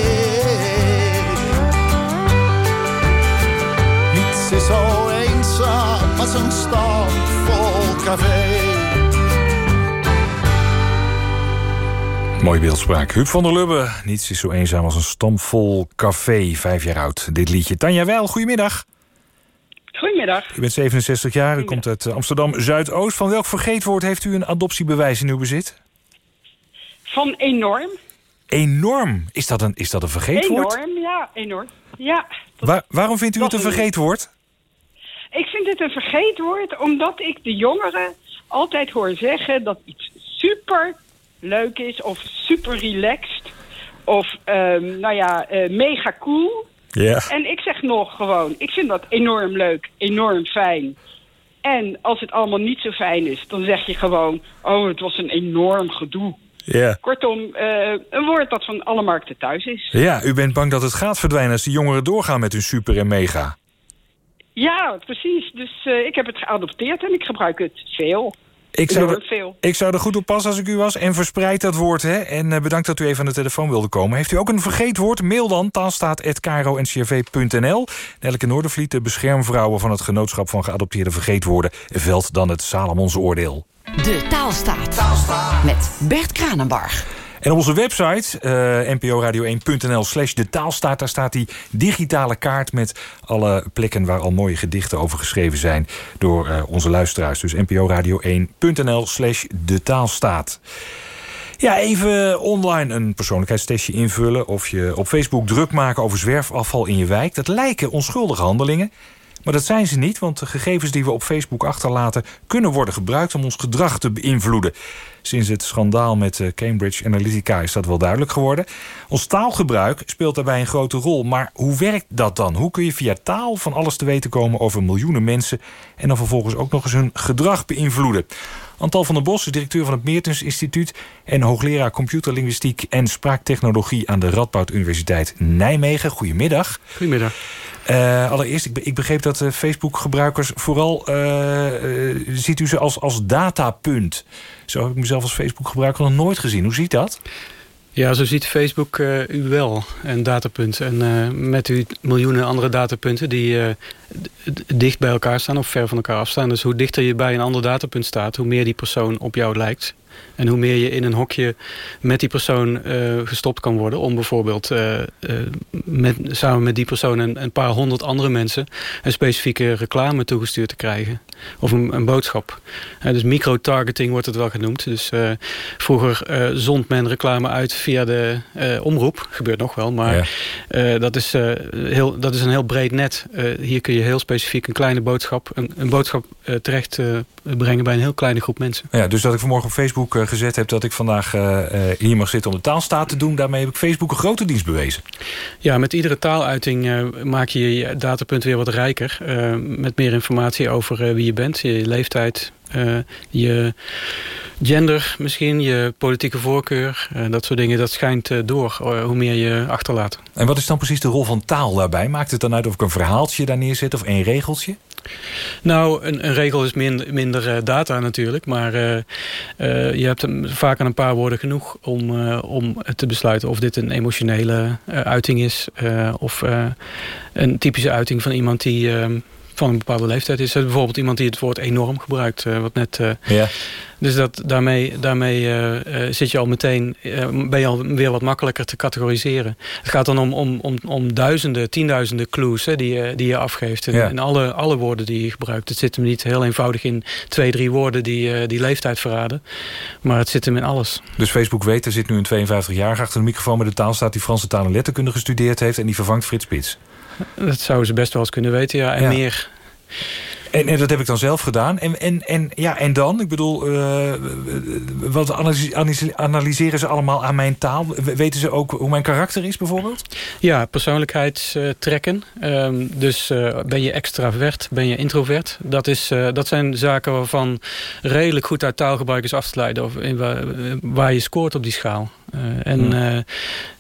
Als een stampvol café. Mooie beeldspraak. Huub van der Lubbe. Niets is zo eenzaam als een stamvol café. Vijf jaar oud, dit liedje. Tanja Wel, goedemiddag. Goedemiddag. U bent 67 jaar, u komt uit Amsterdam Zuidoost. Van welk vergeetwoord heeft u een adoptiebewijs in uw bezit? Van enorm. Enorm. Is dat een, is dat een vergeetwoord? Enorm, ja, enorm. Ja. Waar- waarom vindt u het een vergeetwoord? Ik vind het een vergeetwoord omdat ik de jongeren altijd hoor zeggen dat iets super leuk is of super relaxed of ehm, nou ja, eh, mega cool. Ja. En ik zeg nog gewoon, ik vind dat enorm leuk, enorm fijn. En als het allemaal niet zo fijn is, dan zeg je gewoon, oh, het was een enorm gedoe. Ja. Kortom, eh, een woord dat van alle markten thuis is. Ja, u bent bang dat het gaat verdwijnen als de jongeren doorgaan met hun super en mega. Ja, precies. Dus eh, ik heb het geadopteerd en ik gebruik het veel. Ik zou, er, veel. ik zou er goed op passen als ik u was. En verspreid dat woord. Hè? En eh, bedankt dat u even aan de telefoon wilde komen. Heeft u ook een vergeetwoord? Mail dan taalstaat.kro.ncrv.nl. Elke Noordervliet, de beschermvrouwen van het Genootschap van Geadopteerde Vergeetwoorden... velt dan het Salomons oordeel. De Taalstaat. Met Bert Kranenbarg. En op onze website, eh nporadio1.nl slash de taalstaat... daar staat die digitale kaart met alle plekken... waar al mooie gedichten over geschreven zijn door eh, onze luisteraars. Dus nporadio1.nl slash de taalstaat. Ja, even online een persoonlijkheidstestje invullen... of je op Facebook druk maken over zwerfafval in je wijk. Dat lijken onschuldige handelingen... Maar dat zijn ze niet, want de gegevens die we op Facebook achterlaten... kunnen worden gebruikt om ons gedrag te beïnvloeden. Sinds het schandaal met eh, Cambridge Analytica is dat wel duidelijk geworden. Ons taalgebruik speelt daarbij een grote rol. Maar hoe werkt dat dan? Hoe kun je via taal van alles te weten komen over miljoenen mensen... en dan vervolgens ook nog eens hun gedrag beïnvloeden? Antal van der Bos is directeur van het Meertens Instituut... en hoogleraar computerlinguïstiek en spraaktechnologie... aan de Radboud Universiteit Nijmegen. Goedemiddag. Goedemiddag. Eh, allereerst, ik, ik begreep dat eh, Facebook-gebruikers vooral... eh, eh, ziet u ze als, als datapunt. Zo heb ik mezelf als Facebook-gebruiker nog nooit gezien. Hoe ziet dat? Ja, zo ziet Facebook eh, u wel, een datapunt. En eh, met u miljoenen andere datapunten die eh, dicht bij elkaar staan of ver van elkaar afstaan. Dus hoe dichter je bij een ander datapunt staat, hoe meer die persoon op jou lijkt. En hoe meer je in een hokje met die persoon eh, gestopt kan worden... om bijvoorbeeld eh, eh, met, samen met die persoon en een paar honderd andere mensen... een specifieke reclame toegestuurd te krijgen. Of een, een boodschap. Dus micro-targeting wordt het wel genoemd. Dus vroeger zond men reclame uit via de omroep. Gebeurt nog wel, maar dat, is, heel, dat is een heel breed net. Hier kun je heel specifiek een kleine boodschap... een, een boodschap terecht brengen bij een heel kleine groep mensen. Ja, dus dat ik vanmorgen op Facebook eh, gezet heb... dat ik vandaag eh, eh, hier mag zitten om de taalstaat te doen... daarmee heb ik Facebook een grote dienst bewezen. Ja, met iedere taaluiting maak je je datapunt weer wat rijker. met meer informatie over wie je bent, je leeftijd, je gender misschien, je politieke voorkeur. eh, dat soort dingen, dat schijnt door hoe meer je achterlaat. En wat is dan precies de rol van taal daarbij? Maakt het dan uit of ik een verhaaltje daar neerzet of één regeltje? Nou, een, een regel is minder, eh, data natuurlijk. Maar eh, eh, je hebt hem vaak aan een paar woorden genoeg om, om te besluiten of dit een emotionele uiting is. of een typische uiting van iemand die eh, van een bepaalde leeftijd is. Bijvoorbeeld iemand die het woord enorm gebruikt. eh, wat net, eh, Ja. Dus dat, daarmee, daarmee eh, zit je al meteen, ben je al weer wat makkelijker te categoriseren. Het gaat dan om, om, om, om duizenden, tienduizenden clues hè, die, je, die je afgeeft. En, Ja. en alle, alle woorden die je gebruikt. Het zit hem niet heel eenvoudig in twee, drie woorden die, die leeftijd verraden. Maar het zit hem in alles. Dus Facebook weet, er zit nu een 52-jarige achter de microfoon... met de taalstaat die Franse taal en letterkunde gestudeerd heeft... en die vervangt Frits Spits. Dat zouden ze best wel eens kunnen weten, ja. En Ja. meer. En, en dat heb ik dan zelf gedaan. En, en, en, ja, en dan? Ik bedoel, eh, wat analyse- analyse- analyseren ze allemaal aan mijn taal? We- Weten ze ook hoe mijn karakter is bijvoorbeeld? Ja, persoonlijkheidstrekken. Ehm, dus eh, ben je extravert, ben je introvert? Dat, is, eh, dat zijn zaken waarvan redelijk goed uit taalgebruik is af te leiden... Of in waar, waar je scoort op die schaal. En, Hmm.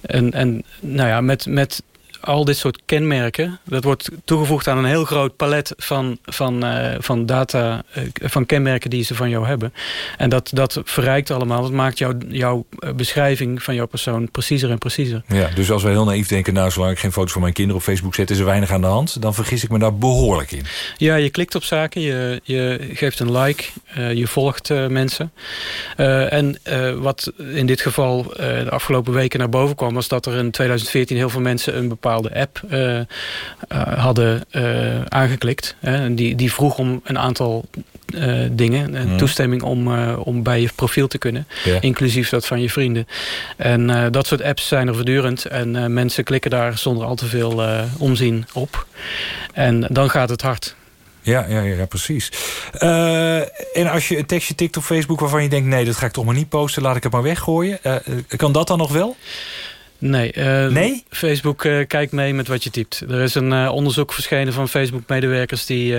en, en nou ja, met, met al dit soort kenmerken... dat wordt toegevoegd aan een heel groot palet van, van, eh, van data... eh, van kenmerken die ze van jou hebben. En dat, dat verrijkt allemaal. Dat maakt jouw jouw eh, beschrijving van jouw persoon preciezer en preciezer. Ja, dus als we heel naïef denken... nou, zolang ik geen foto's van mijn kinderen op Facebook zet... is er weinig aan de hand, dan vergis ik me daar behoorlijk in. Ja, je klikt op zaken, je, je geeft een like, je volgt mensen. En wat in dit geval de afgelopen weken naar boven kwam... was dat er in 2014 heel veel mensen een bepaalde app eh, eh, hadden eh, aangeklikt. Hè, en die, die vroeg om een aantal dingen. Een Hmm. toestemming om, om bij je profiel te kunnen. Inclusief dat van je vrienden. En dat soort apps zijn er voortdurend. En mensen klikken daar zonder al te veel omzien op. En dan gaat het hard. Ja, ja, ja, precies. En als je een tekstje tikt op Facebook waarvan je denkt... nee, dat ga ik toch maar niet posten, laat ik het maar weggooien. Kan dat dan nog wel? Nee, eh, Nee? Facebook eh, kijkt mee met wat je typt. Er is een eh, onderzoek verschenen van Facebook-medewerkers... die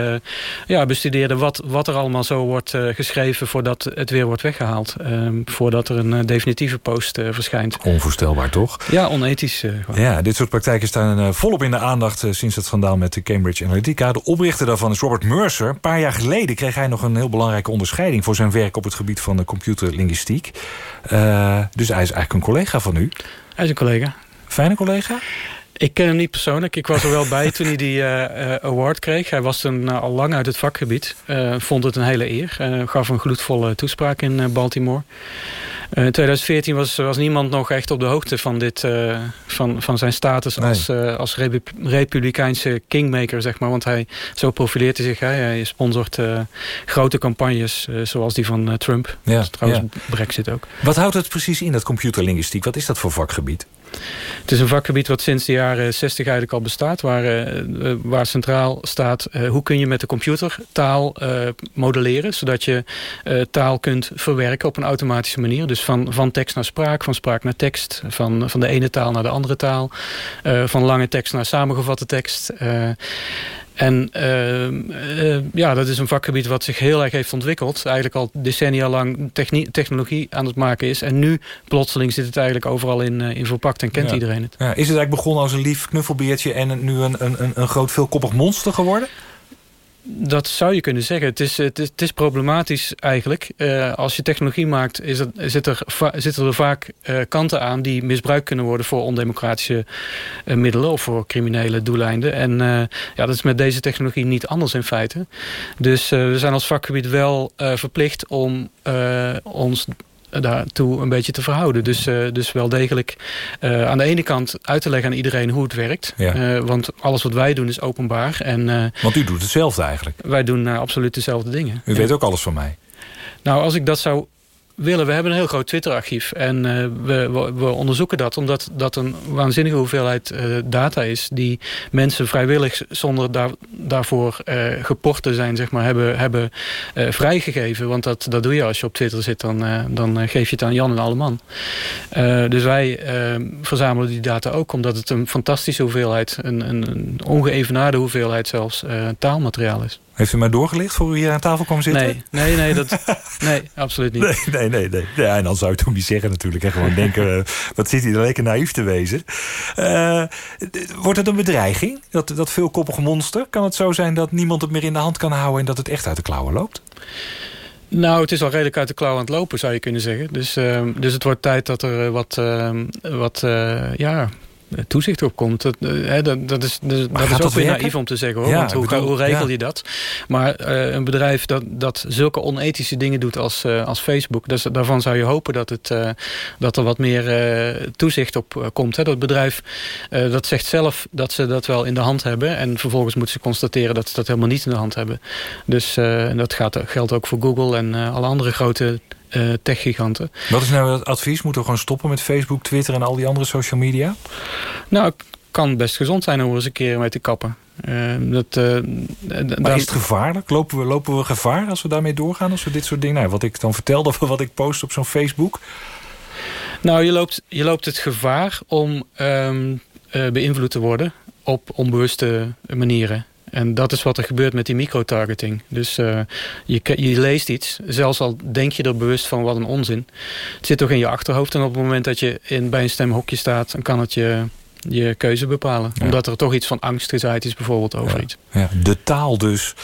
ja, bestudeerden wat, wat er allemaal zo wordt geschreven... voordat het weer wordt weggehaald. Ehm, voordat er een definitieve post verschijnt. Onvoorstelbaar, toch? Ja, onethisch. Ja, dit soort praktijken staan volop in de aandacht... sinds het schandaal met de Cambridge Analytica. De oprichter daarvan is Robert Mercer. Een paar jaar geleden kreeg hij nog een heel belangrijke onderscheiding... voor zijn werk op het gebied van de computerlinguïstiek. Dus hij is eigenlijk een collega van u. Hij is een collega. Fijne collega? Ik ken hem niet persoonlijk. Ik was er wel bij toen hij die eh, eh, award kreeg. Hij was toen eh, al lang uit het vakgebied. Eh, vond het een hele eer. Gaf een gloedvolle toespraak in Baltimore. Eh, in 2014 was, was niemand nog echt op de hoogte van, dit, eh, van, van zijn status als, eh, als repu- republikeinse kingmaker, zeg maar. Want hij, zo profileert hij zich. Hè. Hij sponsort grote campagnes, zoals die van Trump. Ja, trouwens ja. Brexit ook. Wat houdt het precies in, dat computerlinguïstiek? Wat is dat voor vakgebied? Het is een vakgebied wat sinds de jaren 60 eigenlijk al bestaat. Waar, eh, eh, waar centraal staat eh, hoe kun je met de computer taal modelleren. Zodat je taal kunt verwerken op een automatische manier. Dus van, van tekst naar spraak, van spraak naar tekst. Van, van de ene taal naar de andere taal. van lange tekst naar samengevatte tekst. En eh, eh, ja, dat is een vakgebied wat zich heel erg heeft ontwikkeld. Eigenlijk al decennia lang technologie aan het maken is. En nu plotseling zit het eigenlijk overal in, eh, in verpakt en kent Ja. iedereen het. Ja, is het eigenlijk begonnen als een lief knuffelbeertje... en nu een, een, een, een groot veelkoppig monster geworden? Dat zou je kunnen zeggen. Het is, het is, problematisch eigenlijk. Eh, als je technologie maakt, is het, zit er, zitten er vaak eh, kanten aan... die misbruikt kunnen worden voor ondemocratische eh, middelen... of voor criminele doeleinden. En ja, dat is met deze technologie niet anders in feite. Dus we zijn als vakgebied wel verplicht om ons daartoe een beetje te verhouden. Dus, eh, dus wel degelijk eh, aan de ene kant uit te leggen aan iedereen hoe het werkt. Ja. Eh, want alles wat wij doen is openbaar. En, Want u doet hetzelfde eigenlijk. wij doen absoluut dezelfde dingen. U Ja. weet ook alles van mij. Nou, als ik dat zou willen... We hebben een heel groot Twitter-archief. En eh, we, we, onderzoeken dat omdat dat een waanzinnige hoeveelheid eh, data is... die mensen vrijwillig zonder daar, daarvoor eh, geport te zijn... Zeg maar, hebben, hebben vrijgegeven. Want dat, dat doe je als je op Twitter zit. Dan, dan geef je het aan Jan en alle man. Dus wij eh, verzamelen die data ook... omdat het een fantastische hoeveelheid... een, een, een ongeëvenaarde hoeveelheid zelfs taalmateriaal is. Heeft u mij doorgelicht voor u hier aan tafel kwam zitten? Nee, nee, nee, dat, nee absoluut niet. Nee, nee, nee. nee. Ja, en dan zou je het ook niet zeggen natuurlijk. En gewoon denken, eh, wat zit hij er lekker naïef te wezen. Eh, wordt het een bedreiging, dat, dat veelkoppige monster? Kan het zo zijn dat niemand het meer in de hand kan houden... en dat het echt uit de klauwen loopt? Nou, het is al redelijk uit de klauw aan het lopen, zou je kunnen zeggen. Dus, ehm, dus het wordt tijd dat er eh, wat, ehm, wat ja, toezicht op komt. Dat, eh, hè, dat, dat is, dat is ook dat weer werken? naïef om te zeggen. Hoor, Ja, want hoe, ik bedoel, hoe regel ja. je dat? Maar eh, een bedrijf dat, dat zulke onethische dingen doet als, eh, als Facebook... Dus, daarvan zou je hopen dat, het, eh, dat er wat meer eh, toezicht op eh, komt. Hè. Dat bedrijf eh, dat zegt zelf dat ze dat wel in de hand hebben... en vervolgens moeten ze constateren dat ze dat helemaal niet in de hand hebben. Dus eh, en dat gaat, geldt ook voor Google en eh, alle andere grote eh, techgiganten. Wat is nou het advies? Moeten we gewoon stoppen met Facebook, Twitter... en al die andere social media? Nou, het kan best gezond zijn om er eens een keer mee te kappen. Eh, dat, eh, Maar is het gevaarlijk? Lopen we, lopen we gevaar als we daarmee doorgaan? Als we dit soort dingen... Nou, wat ik dan vertelde over wat ik post op zo'n Facebook... Nou, je loopt, je loopt het gevaar om ehm, eh, beïnvloed te worden op onbewuste manieren. En dat is wat er gebeurt met die microtargeting. Dus eh, je, je leest iets, zelfs al denk je er bewust van wat een onzin. Het zit toch in je achterhoofd en op het moment dat je in, bij een stemhokje staat... dan kan het je je keuze bepalen. Omdat er toch iets van angst gezaaid is bijvoorbeeld over iets. Ja, de taal dus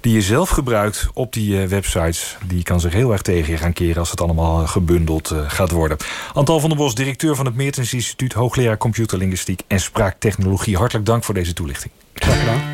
die je zelf gebruikt op die eh, websites... die kan zich heel erg tegen je gaan keren... als het allemaal eh, gebundeld gaat worden. Antal van der Bos, directeur van het Meertens Instituut... hoogleraar computerlinguïstiek en spraaktechnologie. Hartelijk dank voor deze toelichting. Graag gedaan.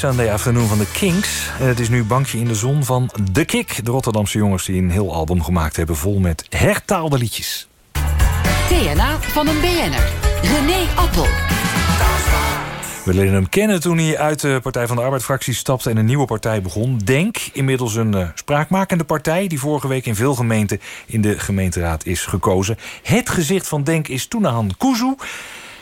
Sunday Afternoon van de Kings. En het is nu Bankje in de Zon van The Kick. De Rotterdamse jongens die een heel album gemaakt hebben... vol met hertaalde liedjes. TNA van een BN'er. René Appel. We leren hem kennen toen hij uit de Partij van de Arbeid-fractie stapte... en een nieuwe partij begon. Denk, inmiddels een eh, spraakmakende partij... die vorige week in veel gemeenten in de gemeenteraad is gekozen. Het gezicht van Denk is Toenahan Kuzu...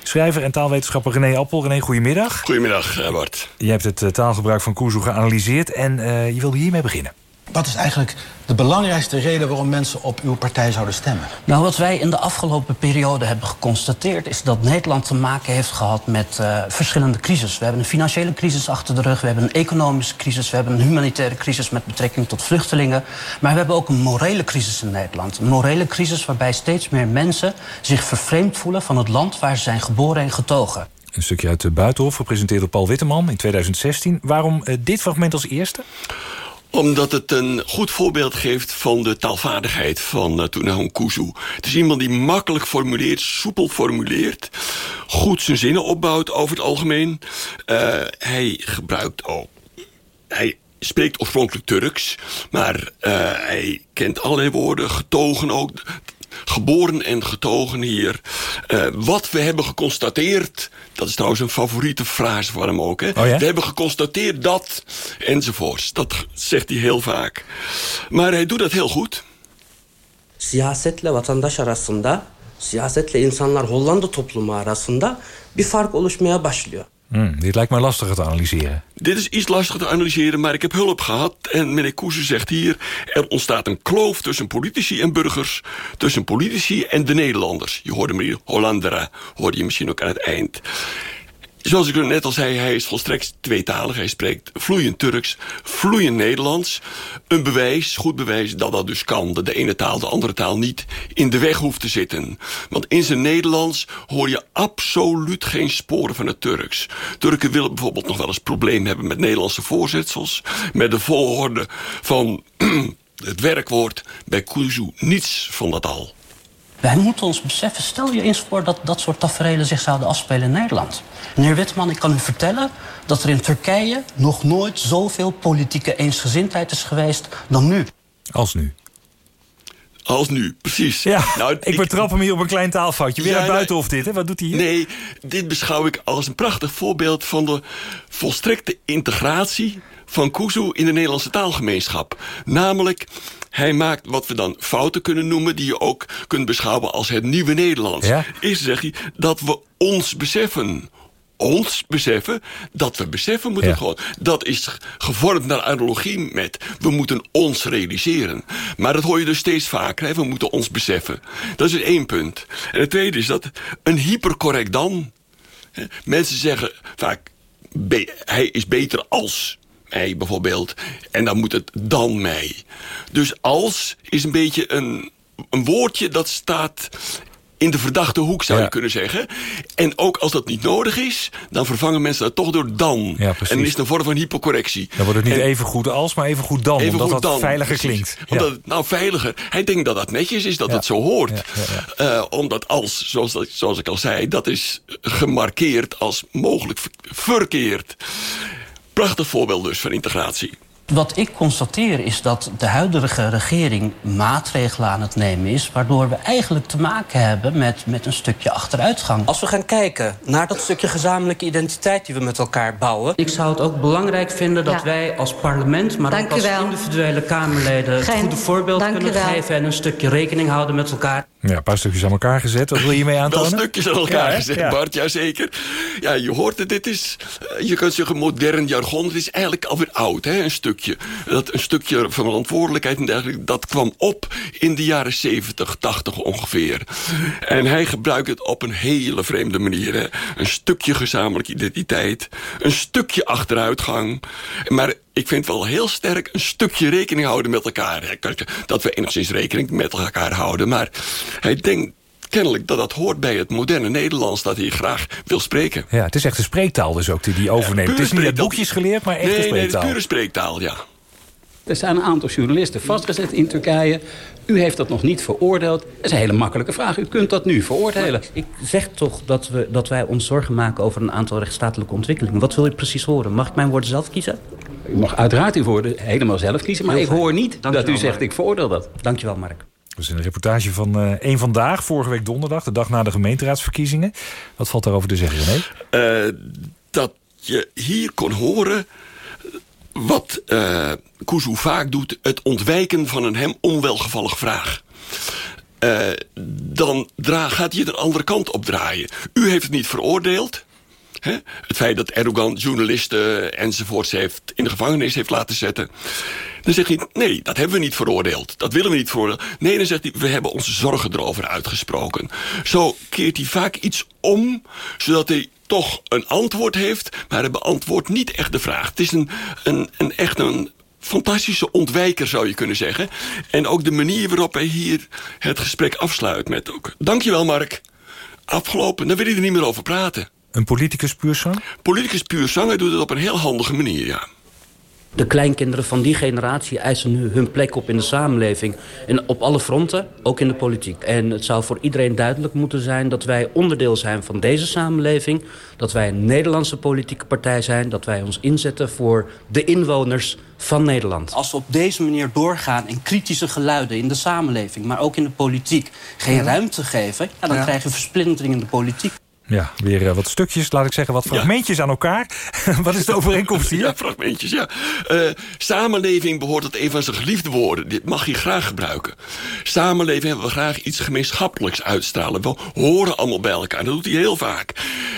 Schrijver en taalwetenschapper René Appel. René, goedemiddag. Goedemiddag, Bart. Je hebt het eh, taalgebruik van Kuzu geanalyseerd... en eh, je wilde hiermee beginnen. Wat is eigenlijk de belangrijkste reden waarom mensen op uw partij zouden stemmen? Nou, wat wij in de afgelopen periode hebben geconstateerd... is dat Nederland te maken heeft gehad met eh, verschillende crises. We hebben een financiële crisis achter de rug, we hebben een economische crisis... we hebben een humanitaire crisis met betrekking tot vluchtelingen. Maar we hebben ook een morele crisis in Nederland. Een morele crisis waarbij steeds meer mensen zich vervreemd voelen... van het land waar ze zijn geboren en getogen. Een stukje uit de Buitenhof, gepresenteerd door Paul Witteman in 2016. Waarom eh, dit fragment als eerste? Omdat het een goed voorbeeld geeft van de taalvaardigheid van uh, Tunahong Kuzu. Het is iemand die makkelijk formuleert, soepel formuleert. Goed zijn zinnen opbouwt over het algemeen. Uh, hij gebruikt ook... Hij spreekt oorspronkelijk Turks, maar uh, hij kent allerlei woorden, getogen ook geboren en getogen hier. Uh, wat we hebben geconstateerd... dat is trouwens een favoriete frase van hem ook. Hè? Oh ja? We hebben geconstateerd dat... enzovoorts. Dat zegt hij heel vaak. Maar hij doet dat heel goed. Siyasetle vatandaş arasında, siyasetle insanlar Hollanda toplumu arasında bir fark oluşmaya başlıyor. Hmm, dit lijkt mij lastiger te analyseren. Dit is iets lastiger te analyseren, maar ik heb hulp gehad. En meneer Koesen zegt hier... er ontstaat een kloof tussen politici en burgers... tussen politici en de Nederlanders. Je hoorde meneer Hollandera, hoorde je misschien ook aan het eind. Zoals ik net al zei, hij is volstrekt tweetalig. Hij spreekt vloeiend Turks, vloeiend Nederlands. Een bewijs, goed bewijs, dat dat dus kan. Dat de ene taal de andere taal niet in de weg hoeft te zitten. Want in zijn Nederlands hoor je absoluut geen sporen van het Turks. Turken willen bijvoorbeeld nog wel eens probleem hebben met Nederlandse voorzetsels. Met de volgorde van het werkwoord. Bij Kuzu niets van dat al. Wij moeten ons beseffen, stel je eens voor dat dat soort tafereelen zich zouden afspelen in Nederland. Meneer Witteman, ik kan u vertellen dat er in Turkije nog nooit zoveel politieke eensgezindheid is geweest dan nu. Als nu. Als nu, precies. Ja, nou, ik, ik betrap hem hier op een klein taalfoutje. Weer ja, uit Buitenhof dit, hè? Wat doet hij hier? Nee, dit beschouw ik als een prachtig voorbeeld... van de volstrekte integratie van Kuzu in de Nederlandse taalgemeenschap. Namelijk, hij maakt wat we dan fouten kunnen noemen... die je ook kunt beschouwen als het nieuwe Nederlands. Ja? Eerst zegt hij dat we ons beseffen ons beseffen, dat we beseffen moeten Ja. gewoon. Dat is gevormd naar analogie met we moeten ons realiseren. Maar dat hoor je dus steeds vaker, hè? we moeten ons beseffen. Dat is één punt. En het tweede is dat een hypercorrect dan. Mensen zeggen vaak, hij is beter als mij bijvoorbeeld. En dan moet het dan mij. Dus als is een beetje een, een woordje dat staat in de verdachte hoek, zou Ja. je kunnen zeggen. En ook als dat niet nodig is, dan vervangen mensen dat toch door dan. Ja, en dan is het een vorm van hypocorrectie. Dan wordt het niet En- even goed als, maar even goed dan. Even omdat goed dat dan, veiliger precies. klinkt. Omdat het, nou, veiliger. Hij denkt dat dat netjes is, dat het zo hoort. Eh, omdat als, zoals, zoals ik al zei, dat is gemarkeerd als mogelijk ver- verkeerd. Prachtig voorbeeld dus van integratie. Wat ik constateer is dat de huidige regering maatregelen aan het nemen is... waardoor we eigenlijk te maken hebben met, met een stukje achteruitgang. Als we gaan kijken naar dat stukje gezamenlijke identiteit die we met elkaar bouwen... Ik zou het ook belangrijk vinden dat Ja. wij als parlement... maar Dank ook als wel. individuele Kamerleden... het Geen- goede voorbeeld dank kunnen wel. geven... en een stukje rekening houden met elkaar. Ja, een paar stukjes aan elkaar gezet. Wat wil je hiermee Wel aantonen? stukjes aan elkaar Ja, gezet, Ja. Bart, jazeker. Ja, je hoort het, dit is, eh, je kunt zeggen modern jargon. Het is eigenlijk alweer oud, hè, een Dat, een stukje verantwoordelijkheid en dergelijke, dat kwam op in de jaren 70, 80 ongeveer. En hij gebruikt het op een hele vreemde manier. Een stukje gezamenlijke identiteit, een stukje achteruitgang. Maar ik vind wel heel sterk een stukje rekening houden met elkaar. Dat we enigszins rekening met elkaar houden. Maar hij denkt kennelijk dat dat hoort bij het moderne Nederlands... dat hij graag wil spreken. Ja, het is echt een spreektaal dus ook die die overneemt. het is niet uit boekjes geleerd, maar echt nee, een Nee, het spreektaal. is pure spreektaal, ja. Er zijn een aantal journalisten vastgezet in Turkije. U heeft dat nog niet veroordeeld. Dat is een hele makkelijke vraag. U kunt dat nu veroordelen. Ik zeg toch dat, we, dat wij ons zorgen maken over een aantal rechtsstatelijke ontwikkelingen. Wat wil u precies horen? Mag ik mijn woorden zelf kiezen? U mag uiteraard uw woorden helemaal zelf kiezen. Maar ik hoor niet Dank dat je u zegt Mark. ik veroordeel dat. Dankjewel, Mark. Dat is een reportage van eh Eén Vandaag, vorige week donderdag, de dag na de gemeenteraadsverkiezingen. Wat valt daarover te zeggen, René? Eh, dat je hier kon horen wat Kuzu vaak doet... het ontwijken van een hem onwelgevallige vraag. Dan gaat hij een andere kant op draaien. U heeft het niet veroordeeld. Het feit dat Erdogan journalisten enzovoorts heeft in de gevangenis heeft laten zetten. Dan zegt hij, nee, dat hebben we niet veroordeeld. Dat willen we niet veroordelen. Nee, dan zegt hij, we hebben onze zorgen erover uitgesproken. Zo keert hij vaak iets om, zodat hij toch een antwoord heeft... maar hij beantwoordt niet echt de vraag. Het is een, een, een echt een fantastische ontwijker, zou je kunnen zeggen. En ook de manier waarop hij hier het gesprek afsluit met ook... Dankjewel, Mark. Afgelopen, dan wil hij er niet meer over praten. Een politicus puur zang? Politicus puur zang, hij doet het op een heel handige manier, ja. De kleinkinderen van die generatie eisen nu hun plek op in de samenleving. En op alle fronten, ook in de politiek. En het zou voor iedereen duidelijk moeten zijn dat wij onderdeel zijn van deze samenleving. Dat wij een Nederlandse politieke partij zijn. Dat wij ons inzetten voor de inwoners van Nederland. Als we op deze manier doorgaan en kritische geluiden in de samenleving... maar ook in de politiek geen Ja. ruimte geven... Ja, dan Ja. krijg je versplintering in de politiek. Ja, weer eh, wat stukjes, laat ik zeggen, wat fragmentjes aan elkaar. wat is de overeenkomst hier? Ja, fragmentjes, ja. Eh, samenleving behoort tot een van zijn geliefde woorden. Dit mag je graag gebruiken. Samenleving hebben we graag iets gemeenschappelijks uitstralen. We horen allemaal bij elkaar. Dat doet hij heel vaak.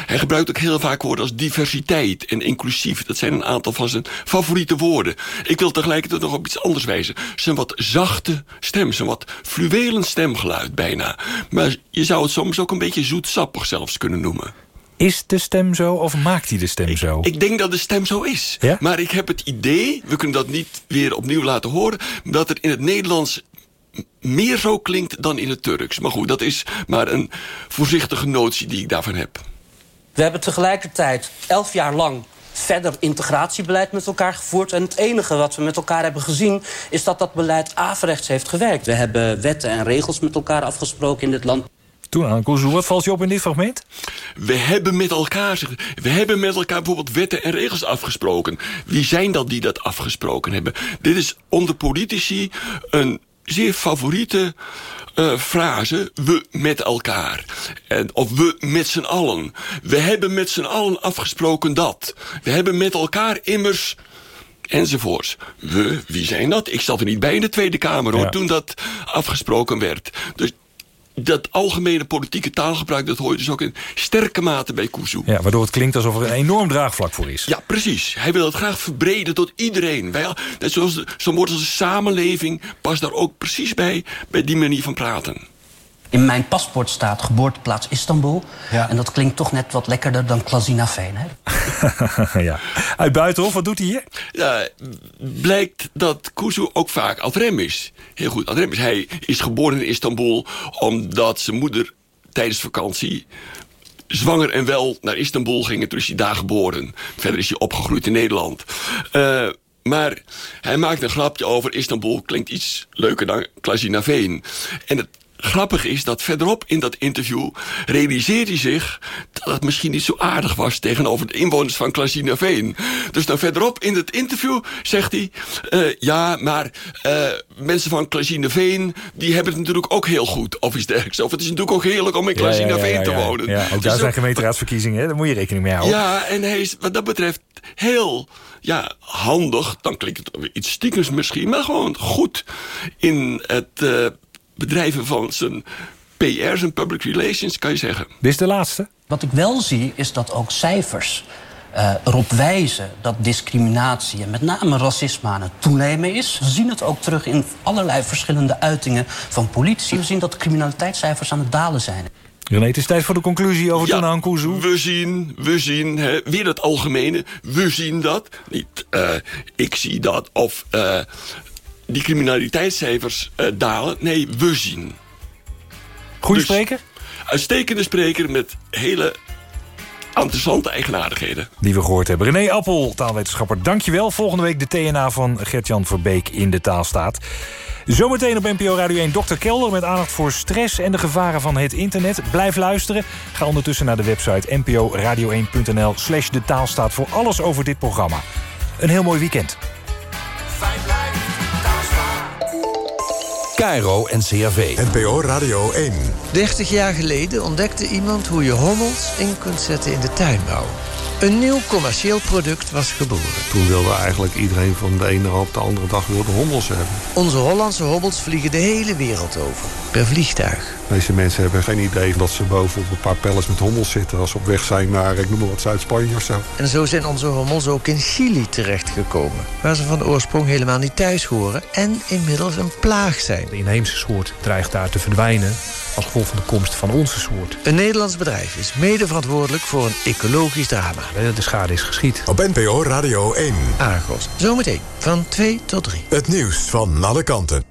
Hij gebruikt ook heel vaak woorden als diversiteit en inclusief. Dat zijn een aantal van zijn favoriete woorden. Ik wil tegelijkertijd nog op iets anders wijzen. Zijn wat zachte stem, zijn wat fluwelend stemgeluid bijna. Maar je zou het soms ook een beetje zoetsappig zelfs kunnen noemen. Is de stem zo of maakt hij de stem zo? Ik denk dat de stem zo is. Ja? Maar ik heb het idee, we kunnen dat niet weer opnieuw laten horen... dat het in het Nederlands meer zo klinkt dan in het Turks. Maar goed, dat is maar een voorzichtige notie die ik daarvan heb. We hebben tegelijkertijd elf jaar lang verder integratiebeleid met elkaar gevoerd. En het enige wat we met elkaar hebben gezien... is dat dat beleid averechts heeft gewerkt. We hebben wetten en regels met elkaar afgesproken in dit land. Toen aan wat valt je op in dit fragment? We hebben met elkaar, we hebben met elkaar bijvoorbeeld wetten en regels afgesproken. Wie zijn dat die dat afgesproken hebben? Dit is onder politici een zeer favoriete eh, frase. We met elkaar. En, of we met z'n allen. We hebben met z'n allen afgesproken dat. We hebben met elkaar immers enzovoorts. We, wie zijn dat? Ik zat er niet bij in de Tweede Kamer hoor, Ja. toen dat afgesproken werd. Dus dat algemene politieke taalgebruik, dat hoor je dus ook in sterke mate bij Kuzu. Ja, waardoor het klinkt alsof er een enorm draagvlak voor is. Ja, precies. Hij wil het graag verbreden tot iedereen. Wij, net zoals de- zo'n woord als de samenleving past daar ook precies bij, bij die manier van praten. In mijn paspoort staat geboorteplaats Istanbul. En dat klinkt toch net wat lekkerder dan Klazinaveen. Hè? ja. Uit Buitenhof, wat doet hij hier? Ja, blijkt dat Kuzu ook vaak Adrem is. Heel goed, Adrem is. Hij is geboren in Istanbul omdat zijn moeder tijdens vakantie zwanger en wel naar Istanbul ging. En toen is hij daar geboren. Verder is hij opgegroeid in Nederland. Eh, maar hij maakt een grapje over Istanbul. Klinkt iets leuker dan Klazinaveen. En het grappige is dat verderop in dat interview... realiseert hij zich dat het misschien niet zo aardig was... tegenover de inwoners van Klazinaveen. Dus dan verderop in het interview zegt hij... eh, ja, maar eh, mensen van Klazinaveen... die hebben het natuurlijk ook heel goed, of iets dergelijks. Of het is natuurlijk ook heerlijk om in Ja, ja, ja, Klazinaveen ja, te wonen. Ja, ook Dus daar zijn gemeenteraadsverkiezingen, hè? daar moet je rekening mee houden. ja, en hij is wat dat betreft heel ja, handig. Dan klinkt het weer iets stiekems misschien, maar gewoon goed in het eh, bedrijven van zijn PR, zijn public relations, kan je zeggen. Dit is de laatste. Wat ik wel zie, is dat ook cijfers eh, erop wijzen dat discriminatie en met name racisme aan het toenemen is. We zien het ook terug in allerlei verschillende uitingen van politie. We zien dat de criminaliteitscijfers aan het dalen zijn. René, het is tijd voor de conclusie over Ja, Kuzu. We zien, we zien, hè, weer het algemene. We zien dat. Niet eh, ik zie dat of eh, die criminaliteitscijfers eh, dalen. Nee, we zien. Goeie Dus- spreker? Uitstekende spreker met hele interessante eigenaardigheden. Die we gehoord hebben. René Appel, taalwetenschapper, dankjewel. Volgende week de TNA van Gert-Jan Verbeek in de taalstaat. Zometeen op NPO Radio 1 Dr. Kelder met aandacht voor stress en de gevaren van het internet. Blijf luisteren. Ga ondertussen naar de website nporadio1.nl slash de taalstaat voor alles over dit programma. Een heel mooi weekend. Cairo en CRV. NPO Radio 1. 30 jaar geleden ontdekte iemand hoe je hommels in kunt zetten in de tuinbouw. Een nieuw commercieel product was geboren. Toen wilde eigenlijk iedereen van de ene op de andere dag wilde hommels hebben. Onze Hollandse hobbels vliegen de hele wereld over, per vliegtuig. De meeste mensen hebben geen idee dat ze boven op een paar pallets met hommels zitten... als ze op weg zijn naar, ik noem maar wat, Zuid-Spanje of zo. En zo zijn onze hommels ook in Chili terechtgekomen, waar ze van oorsprong helemaal niet thuis horen en inmiddels een plaag zijn. De inheemse soort dreigt daar te verdwijnen als gevolg van de komst van onze soort. Een Nederlands bedrijf is mede verantwoordelijk voor een ecologisch drama. De schade is geschied. Op NPO Radio 1. Argos. Zometeen van 2 tot 3. Het nieuws van alle kanten.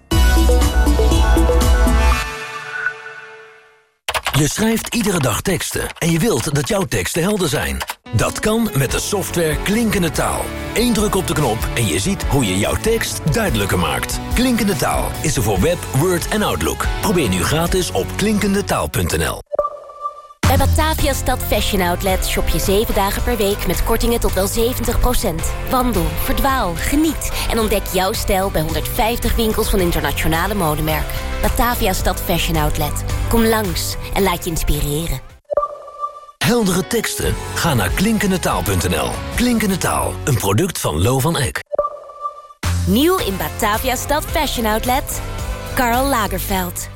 Je schrijft iedere dag teksten en je wilt dat jouw teksten helder zijn. Dat kan met de software Klinkende Taal. Eén druk op de knop en je ziet hoe je jouw tekst duidelijker maakt. Klinkende Taal is er voor Web, Word en Outlook. Probeer nu gratis op klinkendetaal.nl. Bij Batavia Stad Fashion Outlet shop je 7 dagen per week met kortingen tot wel 70%. Wandel, verdwaal, geniet en ontdek jouw stijl bij 150 winkels van internationale modemerken. Batavia Stad Fashion Outlet. Kom langs en laat je inspireren. Heldere teksten? Ga naar klinkendetaal.nl. Klinkende Taal, een product van Lo van Eck. Nieuw in Batavia Stad Fashion Outlet. Karl Lagerfeld.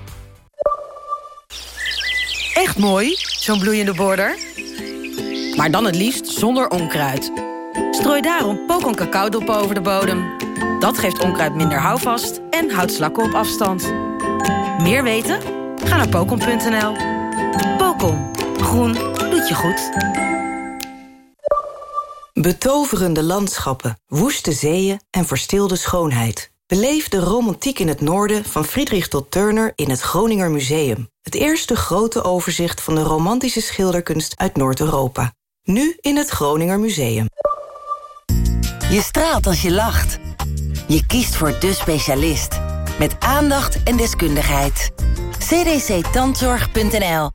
Echt mooi, zo'n bloeiende border. Maar dan het liefst zonder onkruid. Strooi daarom pokon cacaodop over de bodem. Dat geeft onkruid minder houvast en houdt slakken op afstand. Meer weten? Ga naar pokon.nl. Pokon. Groen je goed. Betoverende landschappen, woeste zeeën en verstilde schoonheid. Beleef de romantiek in het noorden van Friedrich tot Turner in het Groninger Museum. Het eerste grote overzicht van de romantische schilderkunst uit Noord-Europa. Nu in het Groninger Museum. Je straalt als je lacht. Je kiest voor de specialist. Met aandacht en deskundigheid. cdctandzorg.nl